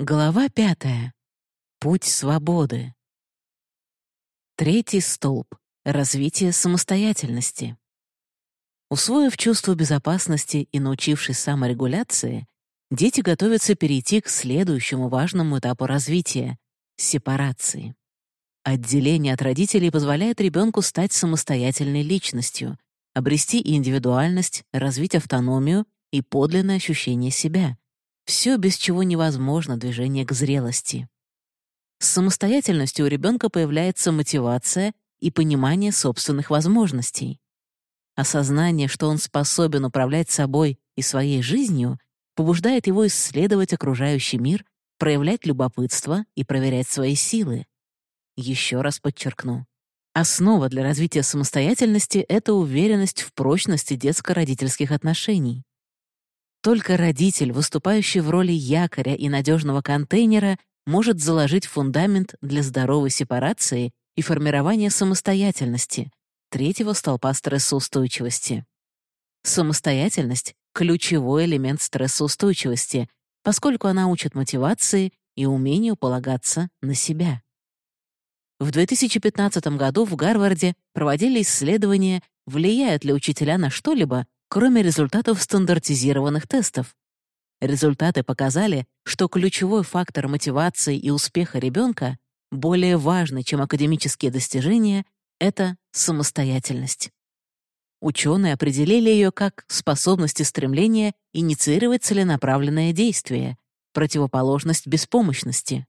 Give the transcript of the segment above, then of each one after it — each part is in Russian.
Глава пятая. Путь свободы. Третий столб. Развитие самостоятельности. Усвоив чувство безопасности и научившись саморегуляции, дети готовятся перейти к следующему важному этапу развития — сепарации. Отделение от родителей позволяет ребенку стать самостоятельной личностью, обрести индивидуальность, развить автономию и подлинное ощущение себя — все, без чего невозможно движение к зрелости. С самостоятельностью у ребенка появляется мотивация и понимание собственных возможностей. Осознание, что он способен управлять собой и своей жизнью, побуждает его исследовать окружающий мир, проявлять любопытство и проверять свои силы. Еще раз подчеркну. Основа для развития самостоятельности — это уверенность в прочности детско-родительских отношений. Только родитель, выступающий в роли якоря и надежного контейнера, может заложить фундамент для здоровой сепарации и формирования самостоятельности, третьего столпа стрессоустойчивости. Самостоятельность — ключевой элемент стрессоустойчивости, поскольку она учит мотивации и умению полагаться на себя. В 2015 году в Гарварде проводили исследование, влияют ли учителя на что-либо, кроме результатов стандартизированных тестов. Результаты показали, что ключевой фактор мотивации и успеха ребенка более важный, чем академические достижения, это самостоятельность. Ученые определили ее как способность и стремление инициировать целенаправленное действие, противоположность беспомощности.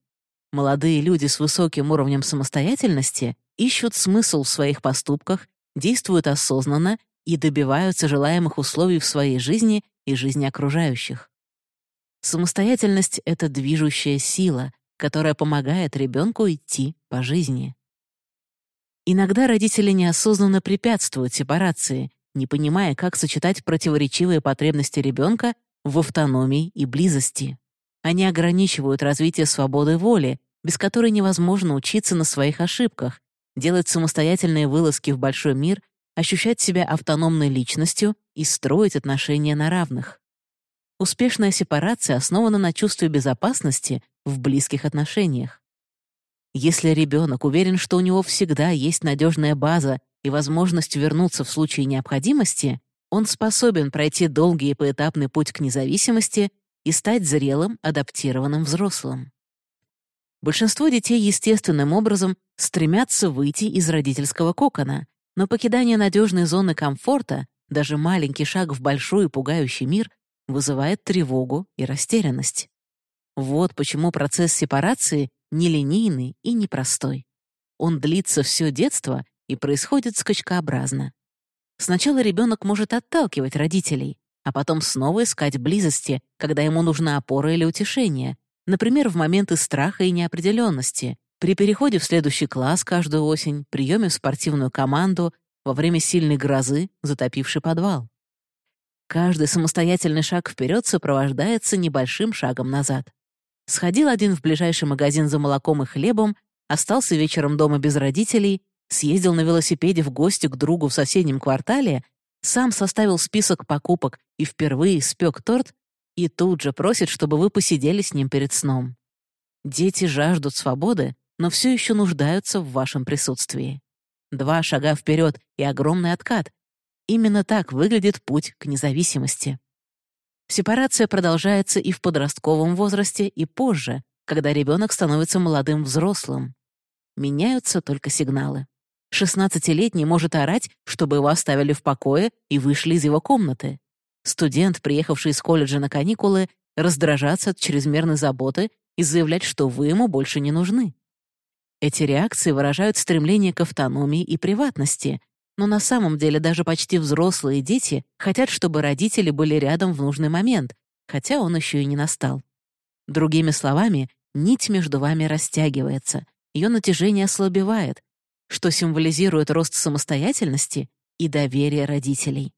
Молодые люди с высоким уровнем самостоятельности ищут смысл в своих поступках, действуют осознанно и добиваются желаемых условий в своей жизни и жизни окружающих. Самостоятельность — это движущая сила, которая помогает ребенку идти по жизни. Иногда родители неосознанно препятствуют сепарации, не понимая, как сочетать противоречивые потребности ребенка в автономии и близости. Они ограничивают развитие свободы воли, без которой невозможно учиться на своих ошибках, делать самостоятельные вылазки в большой мир ощущать себя автономной личностью и строить отношения на равных. Успешная сепарация основана на чувстве безопасности в близких отношениях. Если ребенок уверен, что у него всегда есть надежная база и возможность вернуться в случае необходимости, он способен пройти долгий и поэтапный путь к независимости и стать зрелым, адаптированным взрослым. Большинство детей естественным образом стремятся выйти из родительского кокона, но покидание надежной зоны комфорта, даже маленький шаг в большой и пугающий мир, вызывает тревогу и растерянность. Вот почему процесс сепарации нелинейный и непростой. Он длится все детство и происходит скачкообразно. Сначала ребенок может отталкивать родителей, а потом снова искать близости, когда ему нужна опора или утешение, например, в моменты страха и неопределенности, при переходе в следующий класс каждую осень, приеме в спортивную команду, во время сильной грозы, затопившей подвал. Каждый самостоятельный шаг вперед сопровождается небольшим шагом назад. Сходил один в ближайший магазин за молоком и хлебом, остался вечером дома без родителей, съездил на велосипеде в гости к другу в соседнем квартале, сам составил список покупок и впервые спек торт, и тут же просит, чтобы вы посидели с ним перед сном. Дети жаждут свободы, но все еще нуждаются в вашем присутствии. Два шага вперед и огромный откат. Именно так выглядит путь к независимости. Сепарация продолжается и в подростковом возрасте, и позже, когда ребенок становится молодым взрослым. Меняются только сигналы. 16-летний может орать, чтобы его оставили в покое и вышли из его комнаты. Студент, приехавший из колледжа на каникулы, раздражаться от чрезмерной заботы и заявлять, что вы ему больше не нужны. Эти реакции выражают стремление к автономии и приватности, но на самом деле даже почти взрослые дети хотят, чтобы родители были рядом в нужный момент, хотя он еще и не настал. Другими словами, нить между вами растягивается, ее натяжение ослабевает, что символизирует рост самостоятельности и доверия родителей.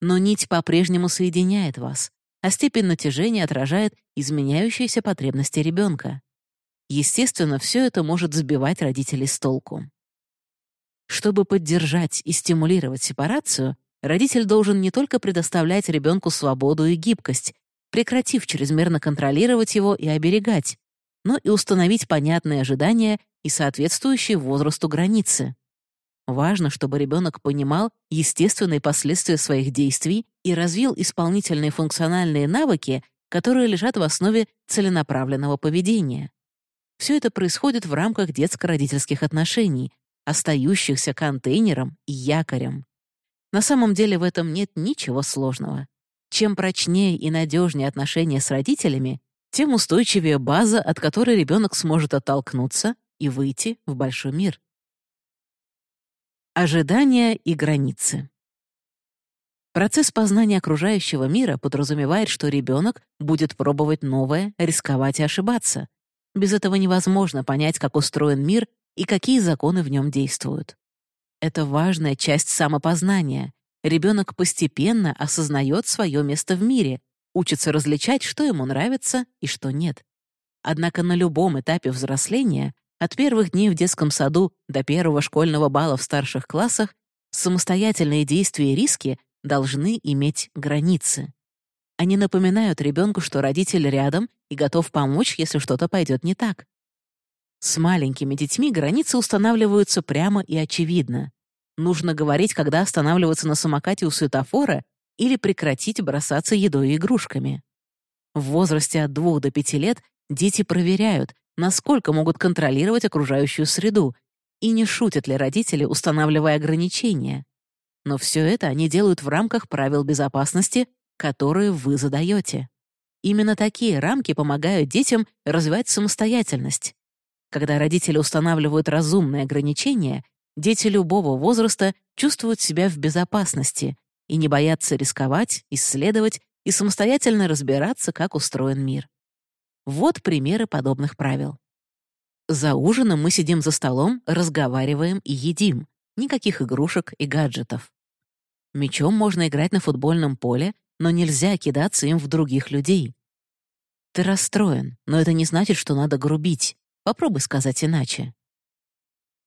Но нить по-прежнему соединяет вас, а степень натяжения отражает изменяющиеся потребности ребенка. Естественно, все это может сбивать родителей с толку. Чтобы поддержать и стимулировать сепарацию, родитель должен не только предоставлять ребенку свободу и гибкость, прекратив чрезмерно контролировать его и оберегать, но и установить понятные ожидания и соответствующие возрасту границы. Важно, чтобы ребенок понимал естественные последствия своих действий и развил исполнительные функциональные навыки, которые лежат в основе целенаправленного поведения. Все это происходит в рамках детско-родительских отношений, остающихся контейнером и якорем. На самом деле в этом нет ничего сложного. Чем прочнее и надежнее отношения с родителями, тем устойчивее база, от которой ребенок сможет оттолкнуться и выйти в большой мир. Ожидания и границы. Процесс познания окружающего мира подразумевает, что ребенок будет пробовать новое, рисковать и ошибаться. Без этого невозможно понять, как устроен мир и какие законы в нем действуют. Это важная часть самопознания. Ребенок постепенно осознает свое место в мире, учится различать, что ему нравится и что нет. Однако на любом этапе взросления, от первых дней в детском саду до первого школьного бала в старших классах, самостоятельные действия и риски должны иметь границы. Они напоминают ребенку, что родитель рядом и готов помочь, если что-то пойдет не так. С маленькими детьми границы устанавливаются прямо и очевидно. Нужно говорить, когда останавливаться на самокате у светофора или прекратить бросаться едой и игрушками. В возрасте от 2 до 5 лет дети проверяют, насколько могут контролировать окружающую среду, и не шутят ли родители, устанавливая ограничения. Но все это они делают в рамках правил безопасности, которые вы задаете. Именно такие рамки помогают детям развивать самостоятельность. Когда родители устанавливают разумные ограничения, дети любого возраста чувствуют себя в безопасности и не боятся рисковать, исследовать и самостоятельно разбираться, как устроен мир. Вот примеры подобных правил. За ужином мы сидим за столом, разговариваем и едим. Никаких игрушек и гаджетов. Мечом можно играть на футбольном поле, но нельзя кидаться им в других людей. Ты расстроен, но это не значит, что надо грубить. Попробуй сказать иначе.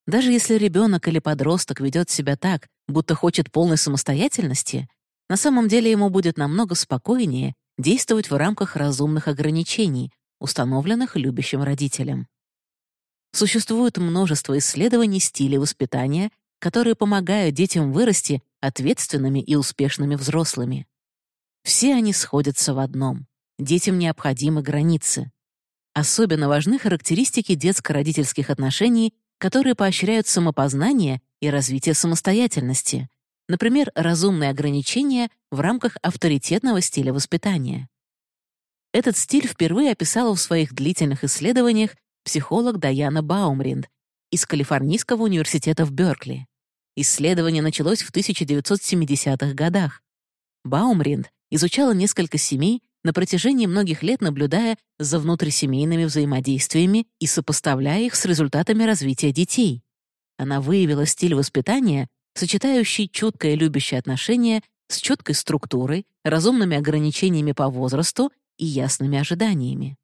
Даже если ребенок или подросток ведет себя так, будто хочет полной самостоятельности, на самом деле ему будет намного спокойнее действовать в рамках разумных ограничений, установленных любящим родителем. Существует множество исследований стилей воспитания, которые помогают детям вырасти ответственными и успешными взрослыми. Все они сходятся в одном — детям необходимы границы. Особенно важны характеристики детско-родительских отношений, которые поощряют самопознание и развитие самостоятельности, например, разумные ограничения в рамках авторитетного стиля воспитания. Этот стиль впервые описала в своих длительных исследованиях психолог Даяна Баумринд из Калифорнийского университета в Беркли. Исследование началось в 1970-х годах. Баумринд изучала несколько семей, на протяжении многих лет наблюдая за внутрисемейными взаимодействиями и сопоставляя их с результатами развития детей. Она выявила стиль воспитания, сочетающий чуткое любящее отношение с четкой структурой, разумными ограничениями по возрасту и ясными ожиданиями.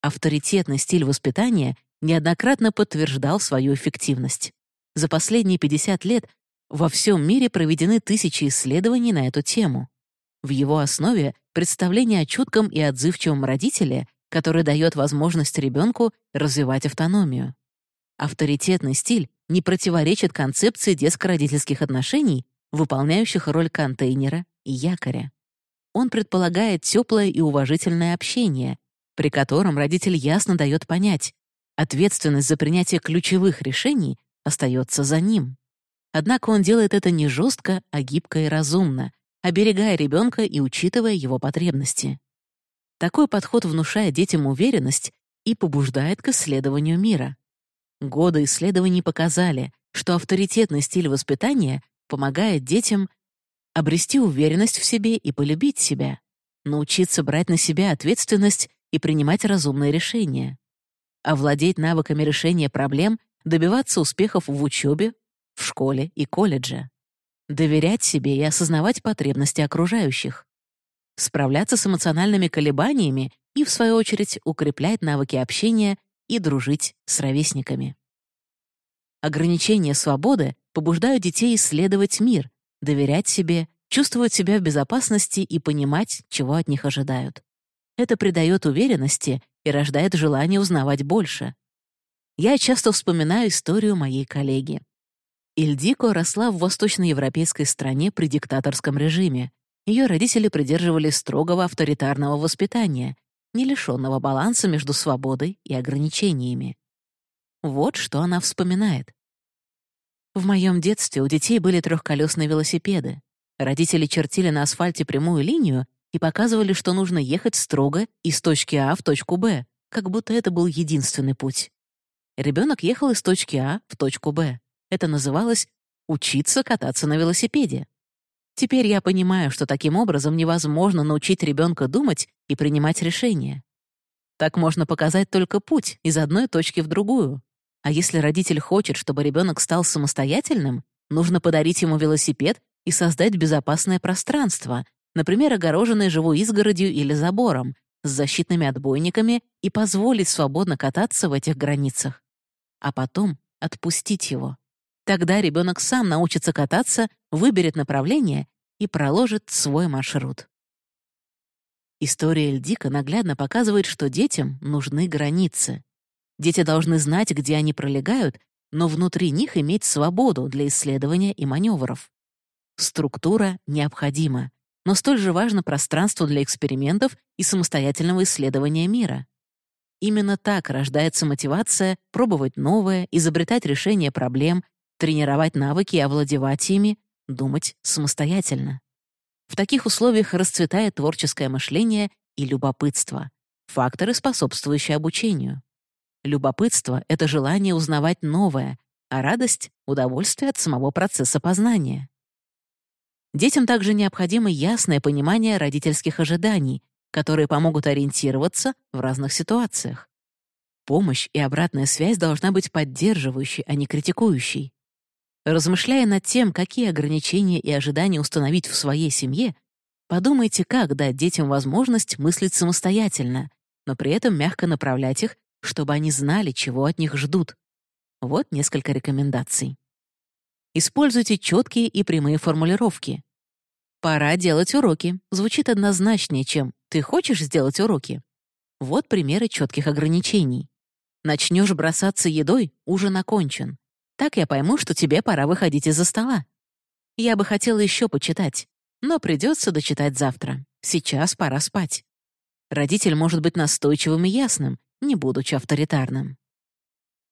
Авторитетный стиль воспитания неоднократно подтверждал свою эффективность. За последние 50 лет во всем мире проведены тысячи исследований на эту тему. В его основе представление о чутком и отзывчивом родителе, который дает возможность ребенку развивать автономию. Авторитетный стиль не противоречит концепции детско-родительских отношений, выполняющих роль контейнера и якоря. Он предполагает теплое и уважительное общение, при котором родитель ясно дает понять, ответственность за принятие ключевых решений остается за ним. Однако он делает это не жестко, а гибко и разумно, оберегая ребенка и учитывая его потребности. Такой подход внушает детям уверенность и побуждает к исследованию мира. Годы исследований показали, что авторитетный стиль воспитания помогает детям обрести уверенность в себе и полюбить себя, научиться брать на себя ответственность и принимать разумные решения, овладеть навыками решения проблем, добиваться успехов в учебе, в школе и колледже доверять себе и осознавать потребности окружающих, справляться с эмоциональными колебаниями и, в свою очередь, укреплять навыки общения и дружить с ровесниками. Ограничения свободы побуждают детей исследовать мир, доверять себе, чувствовать себя в безопасности и понимать, чего от них ожидают. Это придает уверенности и рождает желание узнавать больше. Я часто вспоминаю историю моей коллеги. Ильдико росла в восточноевропейской стране при диктаторском режиме. Ее родители придерживались строгого авторитарного воспитания, не лишенного баланса между свободой и ограничениями. Вот что она вспоминает. В моем детстве у детей были трехколесные велосипеды. Родители чертили на асфальте прямую линию и показывали, что нужно ехать строго из точки А в точку Б, как будто это был единственный путь. Ребенок ехал из точки А в точку Б. Это называлось «учиться кататься на велосипеде». Теперь я понимаю, что таким образом невозможно научить ребенка думать и принимать решения. Так можно показать только путь из одной точки в другую. А если родитель хочет, чтобы ребенок стал самостоятельным, нужно подарить ему велосипед и создать безопасное пространство, например, огороженное живой изгородью или забором, с защитными отбойниками и позволить свободно кататься в этих границах. А потом отпустить его. Тогда ребенок сам научится кататься, выберет направление и проложит свой маршрут. История Эльдика наглядно показывает, что детям нужны границы. Дети должны знать, где они пролегают, но внутри них иметь свободу для исследования и маневров. Структура необходима, но столь же важно пространство для экспериментов и самостоятельного исследования мира. Именно так рождается мотивация пробовать новое, изобретать решения проблем, тренировать навыки и овладевать ими, думать самостоятельно. В таких условиях расцветает творческое мышление и любопытство, факторы, способствующие обучению. Любопытство — это желание узнавать новое, а радость — удовольствие от самого процесса познания. Детям также необходимо ясное понимание родительских ожиданий, которые помогут ориентироваться в разных ситуациях. Помощь и обратная связь должна быть поддерживающей, а не критикующей. Размышляя над тем, какие ограничения и ожидания установить в своей семье, подумайте, как дать детям возможность мыслить самостоятельно, но при этом мягко направлять их чтобы они знали, чего от них ждут. Вот несколько рекомендаций. Используйте четкие и прямые формулировки. «Пора делать уроки» звучит однозначнее, чем «ты хочешь сделать уроки». Вот примеры четких ограничений. Начнешь бросаться едой, ужин окончен. Так я пойму, что тебе пора выходить из-за стола. Я бы хотела еще почитать, но придется дочитать завтра. Сейчас пора спать. Родитель может быть настойчивым и ясным, не будучи авторитарным.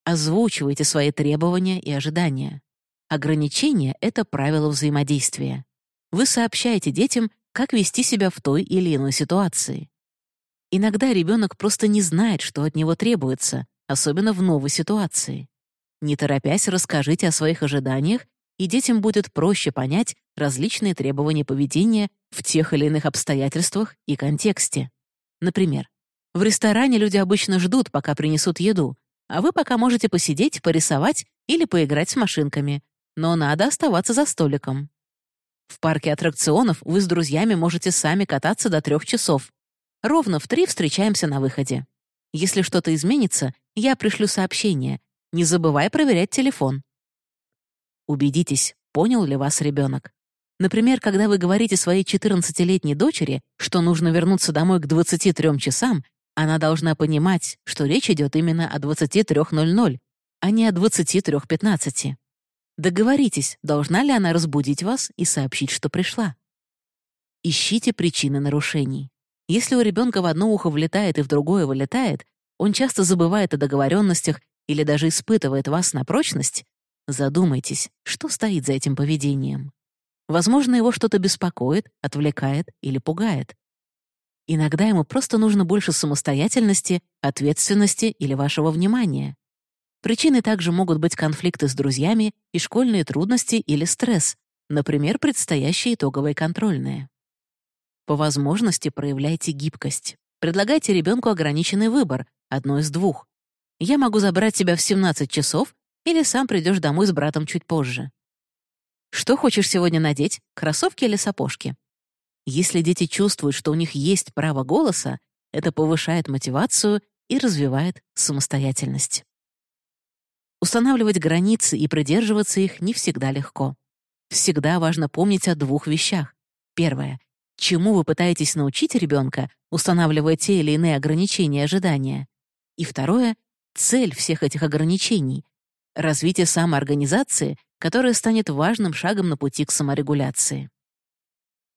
Озвучивайте свои требования и ожидания. Ограничения — это правило взаимодействия. Вы сообщаете детям, как вести себя в той или иной ситуации. Иногда ребенок просто не знает, что от него требуется, особенно в новой ситуации. Не торопясь, расскажите о своих ожиданиях, и детям будет проще понять различные требования поведения в тех или иных обстоятельствах и контексте. Например, в ресторане люди обычно ждут, пока принесут еду, а вы пока можете посидеть, порисовать или поиграть с машинками. Но надо оставаться за столиком. В парке аттракционов вы с друзьями можете сами кататься до трех часов. Ровно в три встречаемся на выходе. Если что-то изменится, я пришлю сообщение. Не забывай проверять телефон. Убедитесь, понял ли вас ребенок. Например, когда вы говорите своей 14-летней дочери, что нужно вернуться домой к 23 часам, она должна понимать, что речь идет именно о 23.00, а не о 23.15. Договоритесь, должна ли она разбудить вас и сообщить, что пришла. Ищите причины нарушений. Если у ребенка в одно ухо влетает и в другое вылетает, он часто забывает о договоренностях или даже испытывает вас на прочность, задумайтесь, что стоит за этим поведением. Возможно, его что-то беспокоит, отвлекает или пугает. Иногда ему просто нужно больше самостоятельности, ответственности или вашего внимания. Причиной также могут быть конфликты с друзьями и школьные трудности или стресс, например, предстоящие итоговые контрольные. По возможности проявляйте гибкость. Предлагайте ребенку ограниченный выбор, одно из двух. Я могу забрать тебя в 17 часов или сам придешь домой с братом чуть позже. Что хочешь сегодня надеть, кроссовки или сапожки? Если дети чувствуют, что у них есть право голоса, это повышает мотивацию и развивает самостоятельность. Устанавливать границы и придерживаться их не всегда легко. Всегда важно помнить о двух вещах. Первое. чему вы пытаетесь научить ребенка, устанавливая те или иные ограничения ожидания. И второе — цель всех этих ограничений — развитие самоорганизации, которая станет важным шагом на пути к саморегуляции.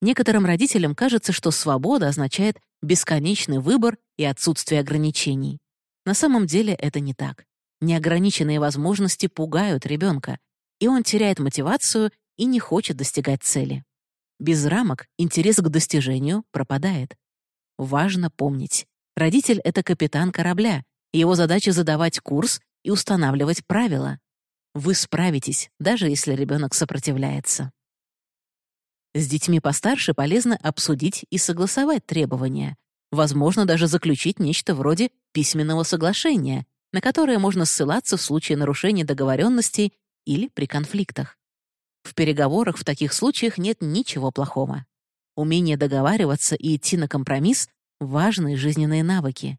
Некоторым родителям кажется, что свобода означает бесконечный выбор и отсутствие ограничений. На самом деле это не так. Неограниченные возможности пугают ребенка, и он теряет мотивацию и не хочет достигать цели. Без рамок интерес к достижению пропадает. Важно помнить, родитель — это капитан корабля, его задача — задавать курс и устанавливать правила. Вы справитесь, даже если ребенок сопротивляется. С детьми постарше полезно обсудить и согласовать требования. Возможно, даже заключить нечто вроде письменного соглашения, на которое можно ссылаться в случае нарушения договоренностей или при конфликтах. В переговорах в таких случаях нет ничего плохого. Умение договариваться и идти на компромисс — важные жизненные навыки.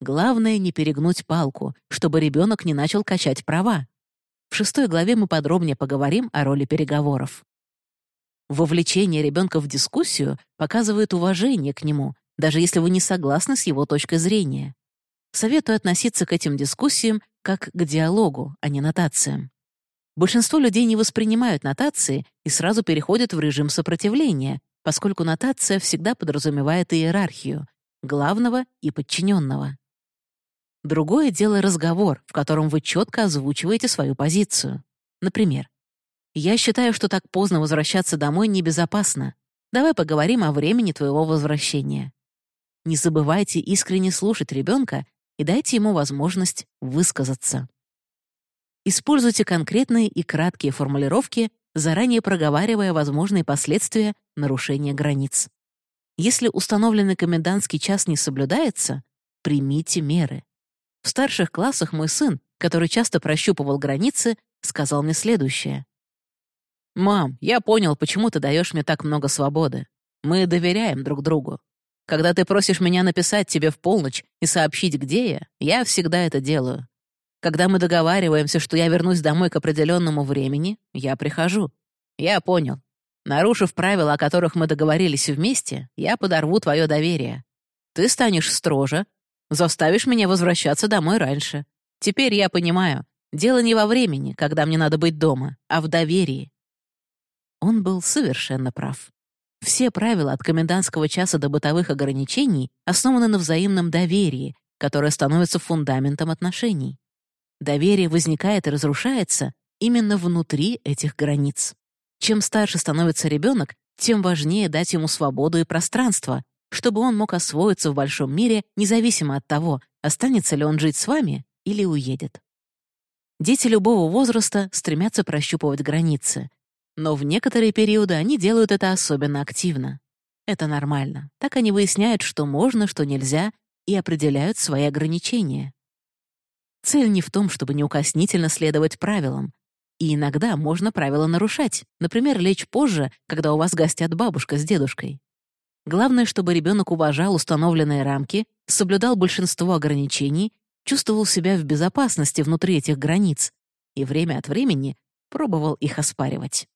Главное — не перегнуть палку, чтобы ребенок не начал качать права. В шестой главе мы подробнее поговорим о роли переговоров. Вовлечение ребенка в дискуссию показывает уважение к нему, даже если вы не согласны с его точкой зрения. Советую относиться к этим дискуссиям как к диалогу, а не нотациям. Большинство людей не воспринимают нотации и сразу переходят в режим сопротивления, поскольку нотация всегда подразумевает иерархию — главного и подчиненного. Другое дело разговор, в котором вы четко озвучиваете свою позицию. Например, я считаю, что так поздно возвращаться домой небезопасно. Давай поговорим о времени твоего возвращения. Не забывайте искренне слушать ребенка и дайте ему возможность высказаться. Используйте конкретные и краткие формулировки, заранее проговаривая возможные последствия нарушения границ. Если установленный комендантский час не соблюдается, примите меры. В старших классах мой сын, который часто прощупывал границы, сказал мне следующее. «Мам, я понял, почему ты даешь мне так много свободы. Мы доверяем друг другу. Когда ты просишь меня написать тебе в полночь и сообщить, где я, я всегда это делаю. Когда мы договариваемся, что я вернусь домой к определенному времени, я прихожу. Я понял. Нарушив правила, о которых мы договорились вместе, я подорву твое доверие. Ты станешь строже, заставишь меня возвращаться домой раньше. Теперь я понимаю, дело не во времени, когда мне надо быть дома, а в доверии. Он был совершенно прав. Все правила от комендантского часа до бытовых ограничений основаны на взаимном доверии, которое становится фундаментом отношений. Доверие возникает и разрушается именно внутри этих границ. Чем старше становится ребенок, тем важнее дать ему свободу и пространство, чтобы он мог освоиться в большом мире, независимо от того, останется ли он жить с вами или уедет. Дети любого возраста стремятся прощупывать границы, но в некоторые периоды они делают это особенно активно. Это нормально. Так они выясняют, что можно, что нельзя, и определяют свои ограничения. Цель не в том, чтобы неукоснительно следовать правилам. И иногда можно правила нарушать, например, лечь позже, когда у вас гостят бабушка с дедушкой. Главное, чтобы ребенок уважал установленные рамки, соблюдал большинство ограничений, чувствовал себя в безопасности внутри этих границ и время от времени пробовал их оспаривать.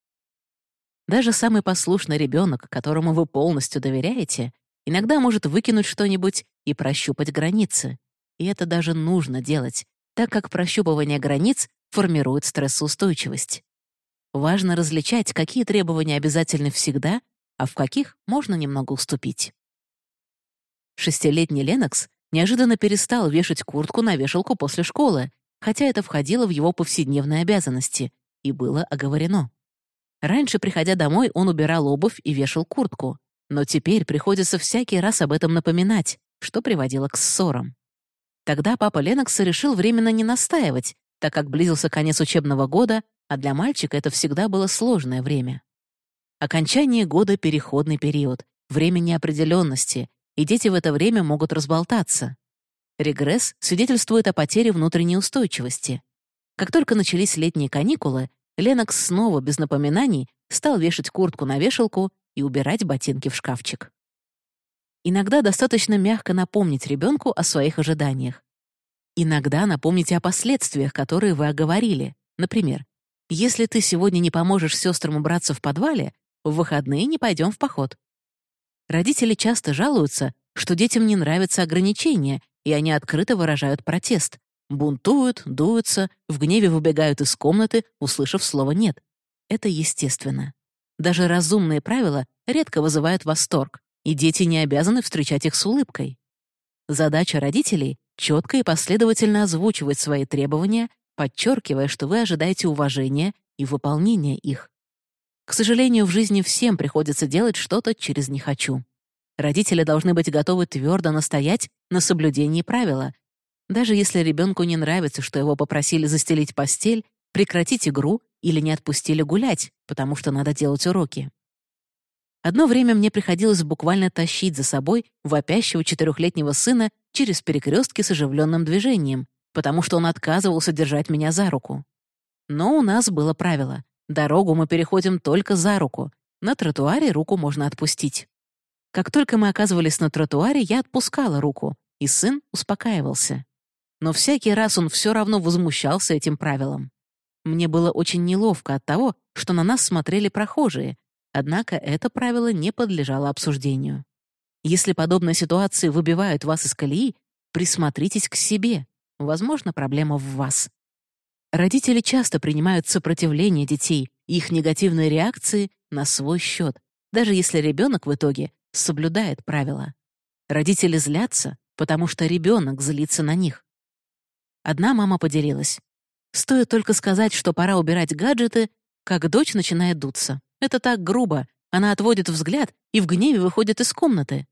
Даже самый послушный ребенок, которому вы полностью доверяете, иногда может выкинуть что-нибудь и прощупать границы. И это даже нужно делать, так как прощупывание границ формирует стрессоустойчивость. Важно различать, какие требования обязательны всегда, а в каких можно немного уступить. Шестилетний Ленокс неожиданно перестал вешать куртку на вешалку после школы, хотя это входило в его повседневные обязанности и было оговорено. Раньше, приходя домой, он убирал обувь и вешал куртку. Но теперь приходится всякий раз об этом напоминать, что приводило к ссорам. Тогда папа Ленокса решил временно не настаивать, так как близился конец учебного года, а для мальчика это всегда было сложное время. Окончание года — переходный период, время неопределенности, и дети в это время могут разболтаться. Регресс свидетельствует о потере внутренней устойчивости. Как только начались летние каникулы, Ленокс снова, без напоминаний, стал вешать куртку на вешалку и убирать ботинки в шкафчик. Иногда достаточно мягко напомнить ребенку о своих ожиданиях. Иногда напомните о последствиях, которые вы оговорили. Например, если ты сегодня не поможешь сестрам убраться в подвале, в выходные не пойдем в поход. Родители часто жалуются, что детям не нравятся ограничения, и они открыто выражают протест. Бунтуют, дуются, в гневе выбегают из комнаты, услышав слово «нет». Это естественно. Даже разумные правила редко вызывают восторг, и дети не обязаны встречать их с улыбкой. Задача родителей — четко и последовательно озвучивать свои требования, подчеркивая, что вы ожидаете уважения и выполнения их. К сожалению, в жизни всем приходится делать что-то через «не хочу». Родители должны быть готовы твердо настоять на соблюдении правила. Даже если ребенку не нравится, что его попросили застелить постель, прекратить игру или не отпустили гулять, потому что надо делать уроки. Одно время мне приходилось буквально тащить за собой вопящего четырехлетнего сына через перекрестки с оживленным движением, потому что он отказывался держать меня за руку. Но у нас было правило — дорогу мы переходим только за руку, на тротуаре руку можно отпустить. Как только мы оказывались на тротуаре, я отпускала руку, и сын успокаивался. Но всякий раз он все равно возмущался этим правилом. Мне было очень неловко от того, что на нас смотрели прохожие, однако это правило не подлежало обсуждению. Если подобные ситуации выбивают вас из колеи, присмотритесь к себе. Возможно, проблема в вас. Родители часто принимают сопротивление детей и их негативные реакции на свой счет, даже если ребенок в итоге соблюдает правила. Родители злятся, потому что ребенок злится на них. Одна мама поделилась. Стоит только сказать, что пора убирать гаджеты, как дочь начинает дуться. Это так грубо. Она отводит взгляд и в гневе выходит из комнаты.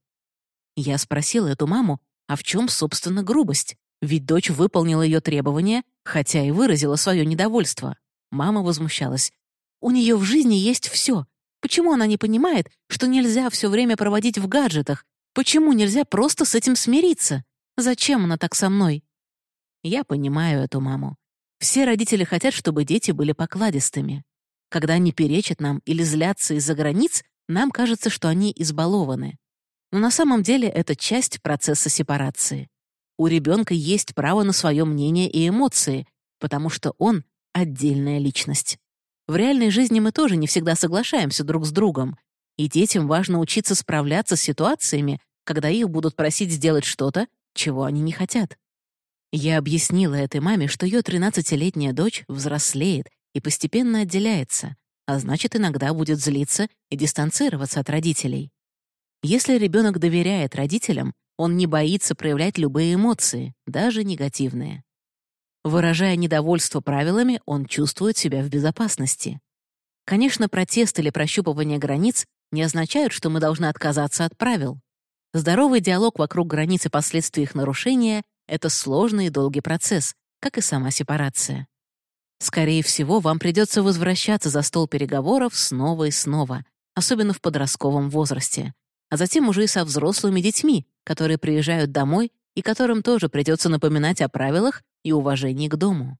Я спросила эту маму, а в чем, собственно, грубость? Ведь дочь выполнила ее требования, хотя и выразила свое недовольство. Мама возмущалась. У нее в жизни есть все. Почему она не понимает, что нельзя все время проводить в гаджетах? Почему нельзя просто с этим смириться? Зачем она так со мной? Я понимаю эту маму. Все родители хотят, чтобы дети были покладистыми. Когда они перечат нам или злятся из-за границ, нам кажется, что они избалованы. Но на самом деле это часть процесса сепарации. У ребенка есть право на свое мнение и эмоции, потому что он — отдельная личность. В реальной жизни мы тоже не всегда соглашаемся друг с другом, и детям важно учиться справляться с ситуациями, когда их будут просить сделать что-то, чего они не хотят. Я объяснила этой маме, что ее 13-летняя дочь взрослеет и постепенно отделяется, а значит, иногда будет злиться и дистанцироваться от родителей. Если ребенок доверяет родителям, он не боится проявлять любые эмоции, даже негативные. Выражая недовольство правилами, он чувствует себя в безопасности. Конечно, протест или прощупывание границ не означают, что мы должны отказаться от правил. Здоровый диалог вокруг границ и последствий их нарушения — это сложный и долгий процесс, как и сама сепарация. Скорее всего, вам придется возвращаться за стол переговоров снова и снова, особенно в подростковом возрасте, а затем уже и со взрослыми детьми, которые приезжают домой и которым тоже придется напоминать о правилах и уважении к дому.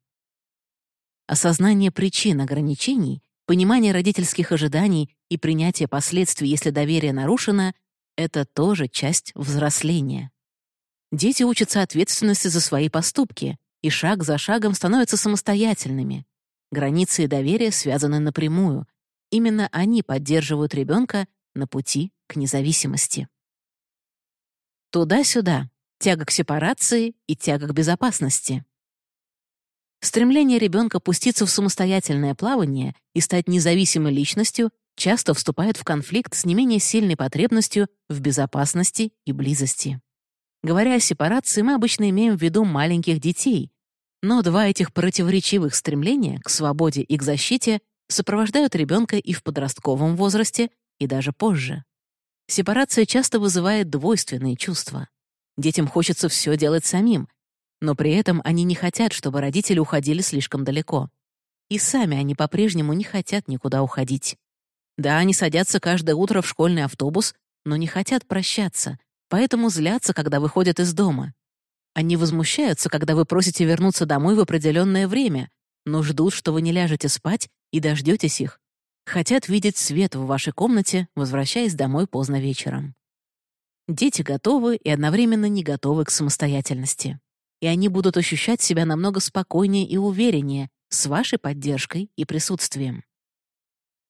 Осознание причин ограничений, понимание родительских ожиданий и принятие последствий, если доверие нарушено, это тоже часть взросления. Дети учатся ответственности за свои поступки и шаг за шагом становятся самостоятельными. Границы и доверие связаны напрямую. Именно они поддерживают ребенка на пути к независимости. Туда-сюда. Тяга к сепарации и тяга к безопасности. Стремление ребенка пуститься в самостоятельное плавание и стать независимой личностью часто вступает в конфликт с не менее сильной потребностью в безопасности и близости. Говоря о сепарации, мы обычно имеем в виду маленьких детей, но два этих противоречивых стремления к свободе и к защите сопровождают ребенка и в подростковом возрасте, и даже позже. Сепарация часто вызывает двойственные чувства. Детям хочется все делать самим, но при этом они не хотят, чтобы родители уходили слишком далеко. И сами они по-прежнему не хотят никуда уходить. Да, они садятся каждое утро в школьный автобус, но не хотят прощаться, поэтому злятся, когда выходят из дома. Они возмущаются, когда вы просите вернуться домой в определенное время, но ждут, что вы не ляжете спать и дождетесь их. Хотят видеть свет в вашей комнате, возвращаясь домой поздно вечером. Дети готовы и одновременно не готовы к самостоятельности и они будут ощущать себя намного спокойнее и увереннее с вашей поддержкой и присутствием.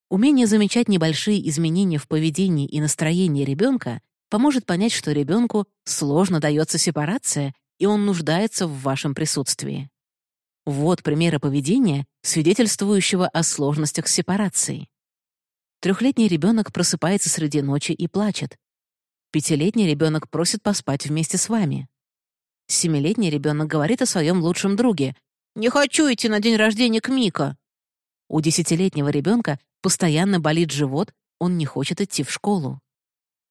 Умение замечать небольшие изменения в поведении и настроении ребенка поможет понять, что ребенку сложно дается сепарация, и он нуждается в вашем присутствии. Вот примеры поведения, свидетельствующего о сложностях с сепарацией. Трехлетний ребенок просыпается среди ночи и плачет. Пятилетний ребенок просит поспать вместе с вами. Семилетний ребенок говорит о своем лучшем друге. «Не хочу идти на день рождения к Мика». У десятилетнего ребенка постоянно болит живот, он не хочет идти в школу.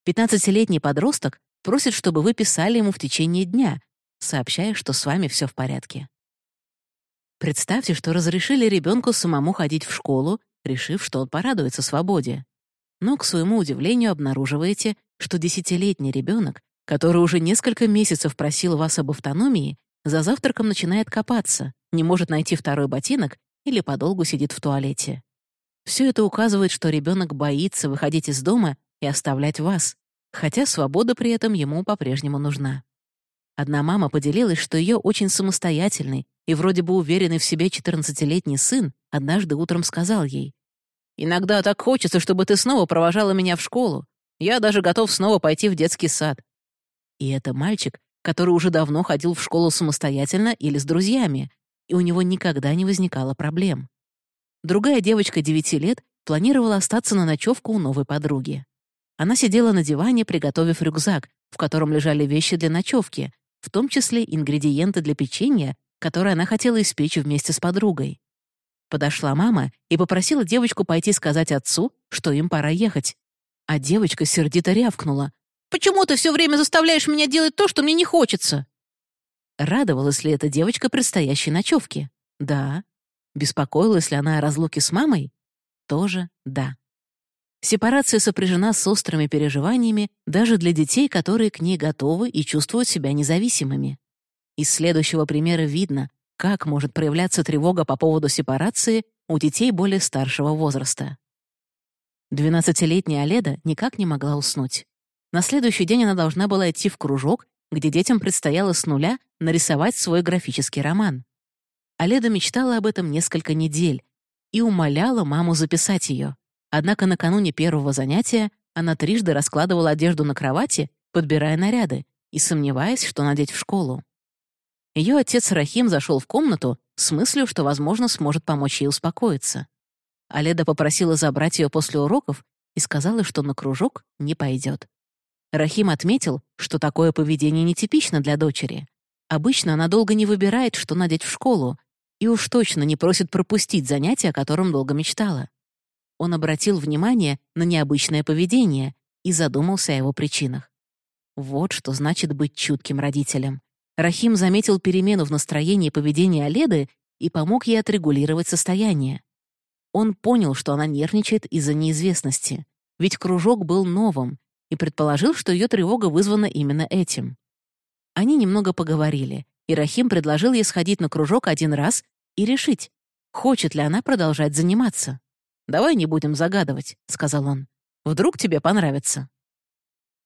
Пятнадцатилетний подросток просит, чтобы вы писали ему в течение дня, сообщая, что с вами все в порядке. Представьте, что разрешили ребенку самому ходить в школу, решив, что он порадуется свободе. Но, к своему удивлению, обнаруживаете, что десятилетний ребенок, который уже несколько месяцев просил вас об автономии, за завтраком начинает копаться, не может найти второй ботинок или подолгу сидит в туалете. Все это указывает, что ребенок боится выходить из дома и оставлять вас, хотя свобода при этом ему по-прежнему нужна. Одна мама поделилась, что ее очень самостоятельный и вроде бы уверенный в себе 14-летний сын однажды утром сказал ей, «Иногда так хочется, чтобы ты снова провожала меня в школу. Я даже готов снова пойти в детский сад». И это мальчик, который уже давно ходил в школу самостоятельно или с друзьями, и у него никогда не возникало проблем. Другая девочка 9 лет планировала остаться на ночевку у новой подруги. Она сидела на диване, приготовив рюкзак, в котором лежали вещи для ночевки, в том числе ингредиенты для печенья, которые она хотела испечь вместе с подругой. Подошла мама и попросила девочку пойти сказать отцу, что им пора ехать. А девочка сердито рявкнула. «Почему ты все время заставляешь меня делать то, что мне не хочется?» Радовалась ли эта девочка предстоящей ночевке? Да. Беспокоилась ли она о разлуке с мамой? Тоже да. Сепарация сопряжена с острыми переживаниями даже для детей, которые к ней готовы и чувствуют себя независимыми. Из следующего примера видно, как может проявляться тревога по поводу сепарации у детей более старшего возраста. Двенадцатилетняя Оледа никак не могла уснуть. На следующий день она должна была идти в кружок, где детям предстояло с нуля нарисовать свой графический роман. Оледа мечтала об этом несколько недель и умоляла маму записать ее. Однако накануне первого занятия она трижды раскладывала одежду на кровати, подбирая наряды, и сомневаясь, что надеть в школу. Ее отец Рахим зашел в комнату с мыслью, что, возможно, сможет помочь ей успокоиться. Аледа попросила забрать ее после уроков и сказала, что на кружок не пойдет. Рахим отметил, что такое поведение нетипично для дочери. Обычно она долго не выбирает, что надеть в школу, и уж точно не просит пропустить занятие, о котором долго мечтала он обратил внимание на необычное поведение и задумался о его причинах. Вот что значит быть чутким родителем. Рахим заметил перемену в настроении и поведении Оледы и помог ей отрегулировать состояние. Он понял, что она нервничает из-за неизвестности, ведь кружок был новым, и предположил, что ее тревога вызвана именно этим. Они немного поговорили, и Рахим предложил ей сходить на кружок один раз и решить, хочет ли она продолжать заниматься. «Давай не будем загадывать», — сказал он. «Вдруг тебе понравится».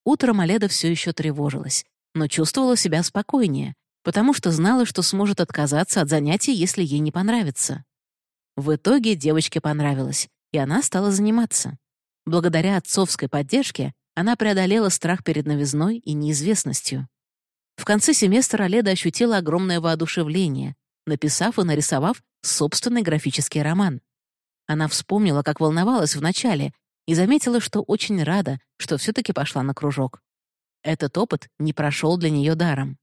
Утром Оледа все еще тревожилась, но чувствовала себя спокойнее, потому что знала, что сможет отказаться от занятий, если ей не понравится. В итоге девочке понравилось, и она стала заниматься. Благодаря отцовской поддержке она преодолела страх перед новизной и неизвестностью. В конце семестра Оледа ощутила огромное воодушевление, написав и нарисовав собственный графический роман. Она вспомнила, как волновалась вначале, и заметила, что очень рада, что все-таки пошла на кружок. Этот опыт не прошел для нее даром.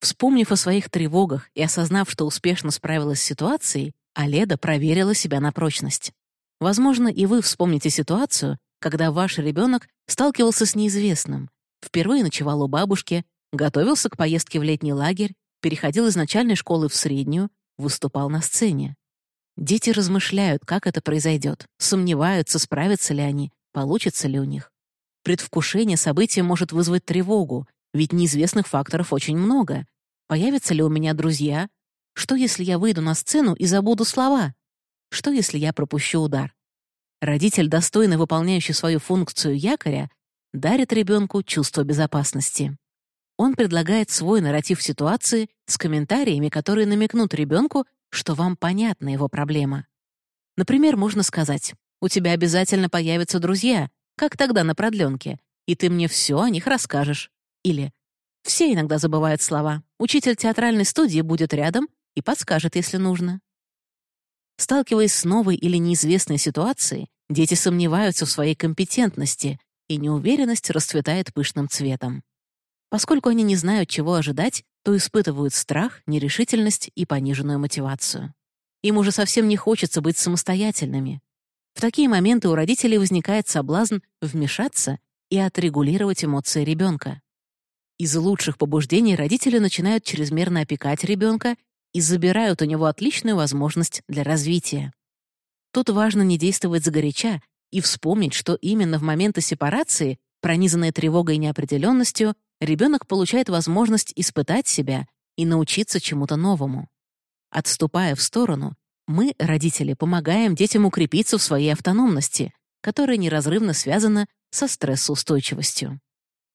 Вспомнив о своих тревогах и осознав, что успешно справилась с ситуацией, Аледа проверила себя на прочность. Возможно, и вы вспомните ситуацию, когда ваш ребенок сталкивался с неизвестным, впервые ночевал у бабушки, готовился к поездке в летний лагерь, переходил из начальной школы в среднюю, выступал на сцене. Дети размышляют, как это произойдет, сомневаются, справятся ли они, получится ли у них. Предвкушение события может вызвать тревогу, ведь неизвестных факторов очень много. Появятся ли у меня друзья? Что, если я выйду на сцену и забуду слова? Что, если я пропущу удар? Родитель, достойно выполняющий свою функцию якоря, дарит ребенку чувство безопасности. Он предлагает свой нарратив ситуации с комментариями, которые намекнут ребенку, что вам понятна его проблема. Например, можно сказать, у тебя обязательно появятся друзья, как тогда на продленке, и ты мне все о них расскажешь. Или все иногда забывают слова. Учитель театральной студии будет рядом и подскажет, если нужно. Сталкиваясь с новой или неизвестной ситуацией, дети сомневаются в своей компетентности, и неуверенность расцветает пышным цветом. Поскольку они не знают, чего ожидать, то испытывают страх, нерешительность и пониженную мотивацию. Им уже совсем не хочется быть самостоятельными. В такие моменты у родителей возникает соблазн вмешаться и отрегулировать эмоции ребенка. Из лучших побуждений родители начинают чрезмерно опекать ребенка и забирают у него отличную возможность для развития. Тут важно не действовать загоряча и вспомнить, что именно в моменты сепарации, пронизанной тревогой и неопределенностью, ребенок получает возможность испытать себя и научиться чему-то новому. Отступая в сторону, мы, родители, помогаем детям укрепиться в своей автономности, которая неразрывно связана со стрессоустойчивостью.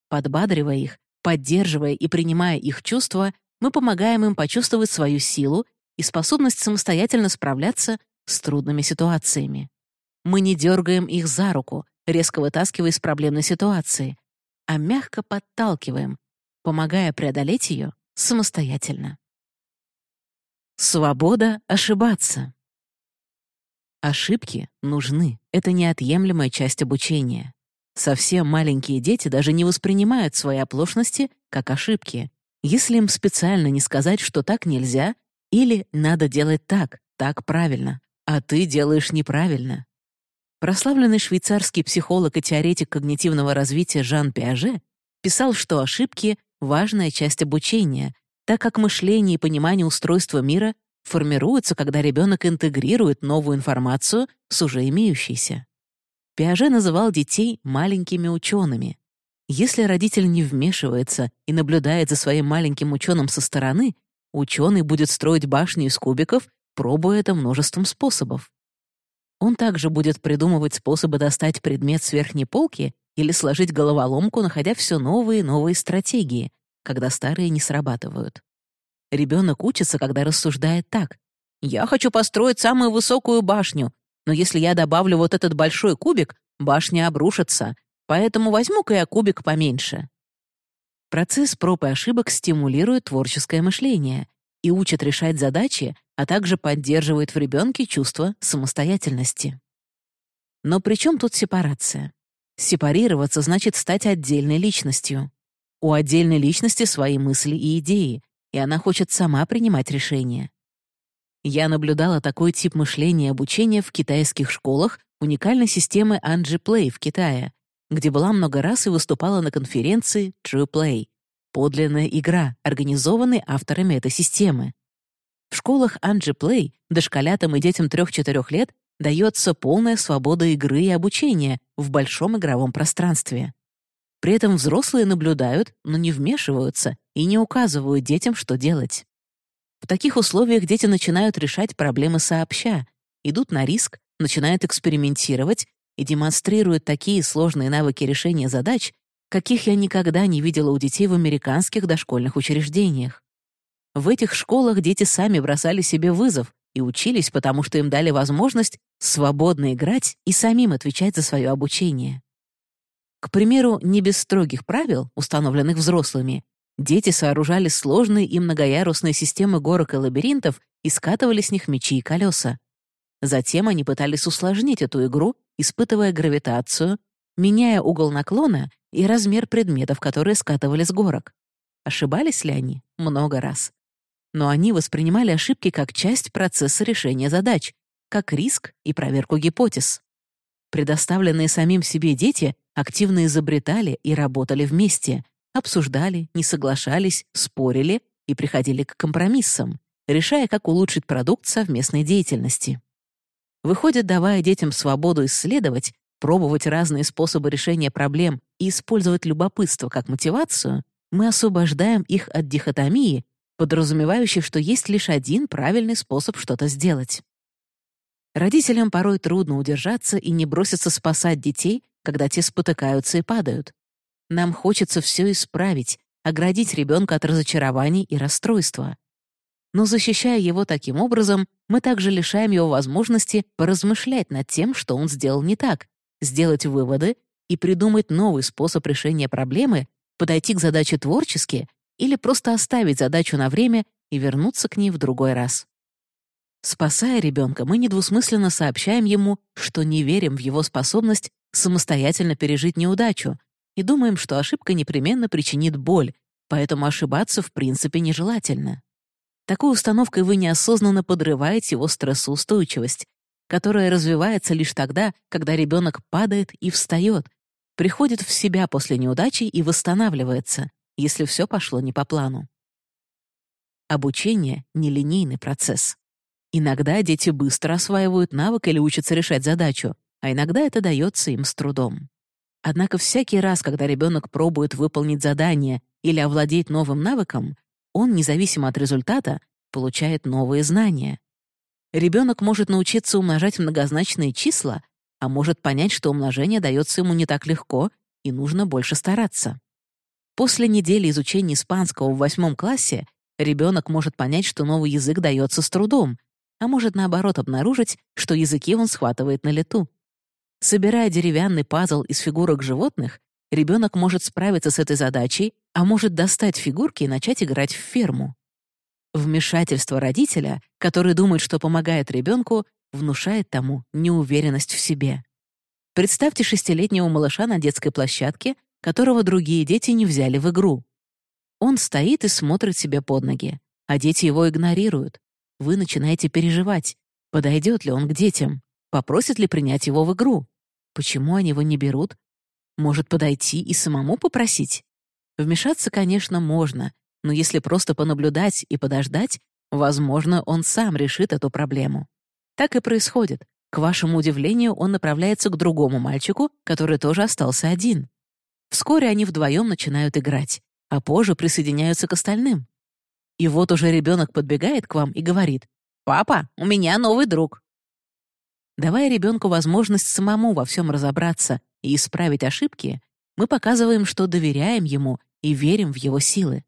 Подбадривая их, поддерживая и принимая их чувства, мы помогаем им почувствовать свою силу и способность самостоятельно справляться с трудными ситуациями. Мы не дергаем их за руку, резко вытаскивая из проблемной ситуации, а мягко подталкиваем, помогая преодолеть ее самостоятельно. Свобода ошибаться. Ошибки нужны. Это неотъемлемая часть обучения. Совсем маленькие дети даже не воспринимают свои оплошности как ошибки, если им специально не сказать, что так нельзя, или надо делать так, так правильно, а ты делаешь неправильно. Прославленный швейцарский психолог и теоретик когнитивного развития Жан Пиаже писал, что ошибки — важная часть обучения, так как мышление и понимание устройства мира формируются, когда ребенок интегрирует новую информацию с уже имеющейся. Пиаже называл детей маленькими учеными. Если родитель не вмешивается и наблюдает за своим маленьким ученым со стороны, ученый будет строить башни из кубиков, пробуя это множеством способов. Он также будет придумывать способы достать предмет с верхней полки или сложить головоломку, находя все новые и новые стратегии, когда старые не срабатывают. Ребенок учится, когда рассуждает так. «Я хочу построить самую высокую башню, но если я добавлю вот этот большой кубик, башня обрушится, поэтому возьму-ка я кубик поменьше». Процесс проб и ошибок стимулирует творческое мышление и учит решать задачи, а также поддерживает в ребенке чувство самостоятельности. Но при чем тут сепарация? Сепарироваться значит стать отдельной личностью. У отдельной личности свои мысли и идеи, и она хочет сама принимать решения. Я наблюдала такой тип мышления и обучения в китайских школах уникальной системы Anji Play в Китае, где была много раз и выступала на конференции True Play — подлинная игра, организованная авторами этой системы. В школах Anji Play дошколятам и детям 3-4 лет дается полная свобода игры и обучения в большом игровом пространстве. При этом взрослые наблюдают, но не вмешиваются и не указывают детям, что делать. В таких условиях дети начинают решать проблемы сообща, идут на риск, начинают экспериментировать и демонстрируют такие сложные навыки решения задач, каких я никогда не видела у детей в американских дошкольных учреждениях. В этих школах дети сами бросали себе вызов и учились, потому что им дали возможность свободно играть и самим отвечать за свое обучение. К примеру, не без строгих правил, установленных взрослыми, дети сооружали сложные и многоярусные системы горок и лабиринтов и скатывали с них мечи и колеса. Затем они пытались усложнить эту игру, испытывая гравитацию, меняя угол наклона и размер предметов, которые скатывали с горок. Ошибались ли они? Много раз. Но они воспринимали ошибки как часть процесса решения задач, как риск и проверку гипотез. Предоставленные самим себе дети активно изобретали и работали вместе, обсуждали, не соглашались, спорили и приходили к компромиссам, решая, как улучшить продукт совместной деятельности. Выходит, давая детям свободу исследовать, пробовать разные способы решения проблем и использовать любопытство как мотивацию, мы освобождаем их от дихотомии, подразумевающей, что есть лишь один правильный способ что-то сделать. Родителям порой трудно удержаться и не броситься спасать детей, когда те спотыкаются и падают. Нам хочется все исправить, оградить ребенка от разочарований и расстройства. Но защищая его таким образом, мы также лишаем его возможности поразмышлять над тем, что он сделал не так, сделать выводы и придумать новый способ решения проблемы, подойти к задаче творчески или просто оставить задачу на время и вернуться к ней в другой раз. Спасая ребенка, мы недвусмысленно сообщаем ему, что не верим в его способность самостоятельно пережить неудачу и думаем, что ошибка непременно причинит боль, поэтому ошибаться в принципе нежелательно. Такой установкой вы неосознанно подрываете его стрессоустойчивость, которая развивается лишь тогда, когда ребенок падает и встает, приходит в себя после неудачи и восстанавливается, если все пошло не по плану. Обучение — нелинейный процесс. Иногда дети быстро осваивают навык или учатся решать задачу, а иногда это дается им с трудом. Однако всякий раз, когда ребенок пробует выполнить задание или овладеть новым навыком, он, независимо от результата, получает новые знания. Ребенок может научиться умножать многозначные числа, а может понять, что умножение дается ему не так легко и нужно больше стараться. После недели изучения испанского в восьмом классе ребенок может понять, что новый язык дается с трудом, а может, наоборот, обнаружить, что языки он схватывает на лету. Собирая деревянный пазл из фигурок животных, ребенок может справиться с этой задачей, а может достать фигурки и начать играть в ферму. Вмешательство родителя, который думает, что помогает ребенку, внушает тому неуверенность в себе. Представьте шестилетнего малыша на детской площадке, которого другие дети не взяли в игру. Он стоит и смотрит себе под ноги, а дети его игнорируют. Вы начинаете переживать, подойдет ли он к детям, попросит ли принять его в игру. Почему они его не берут? Может, подойти и самому попросить? Вмешаться, конечно, можно, но если просто понаблюдать и подождать, возможно, он сам решит эту проблему. Так и происходит. К вашему удивлению, он направляется к другому мальчику, который тоже остался один. Вскоре они вдвоем начинают играть, а позже присоединяются к остальным. И вот уже ребенок подбегает к вам и говорит «Папа, у меня новый друг». Давая ребенку возможность самому во всем разобраться и исправить ошибки, мы показываем, что доверяем ему и верим в его силы.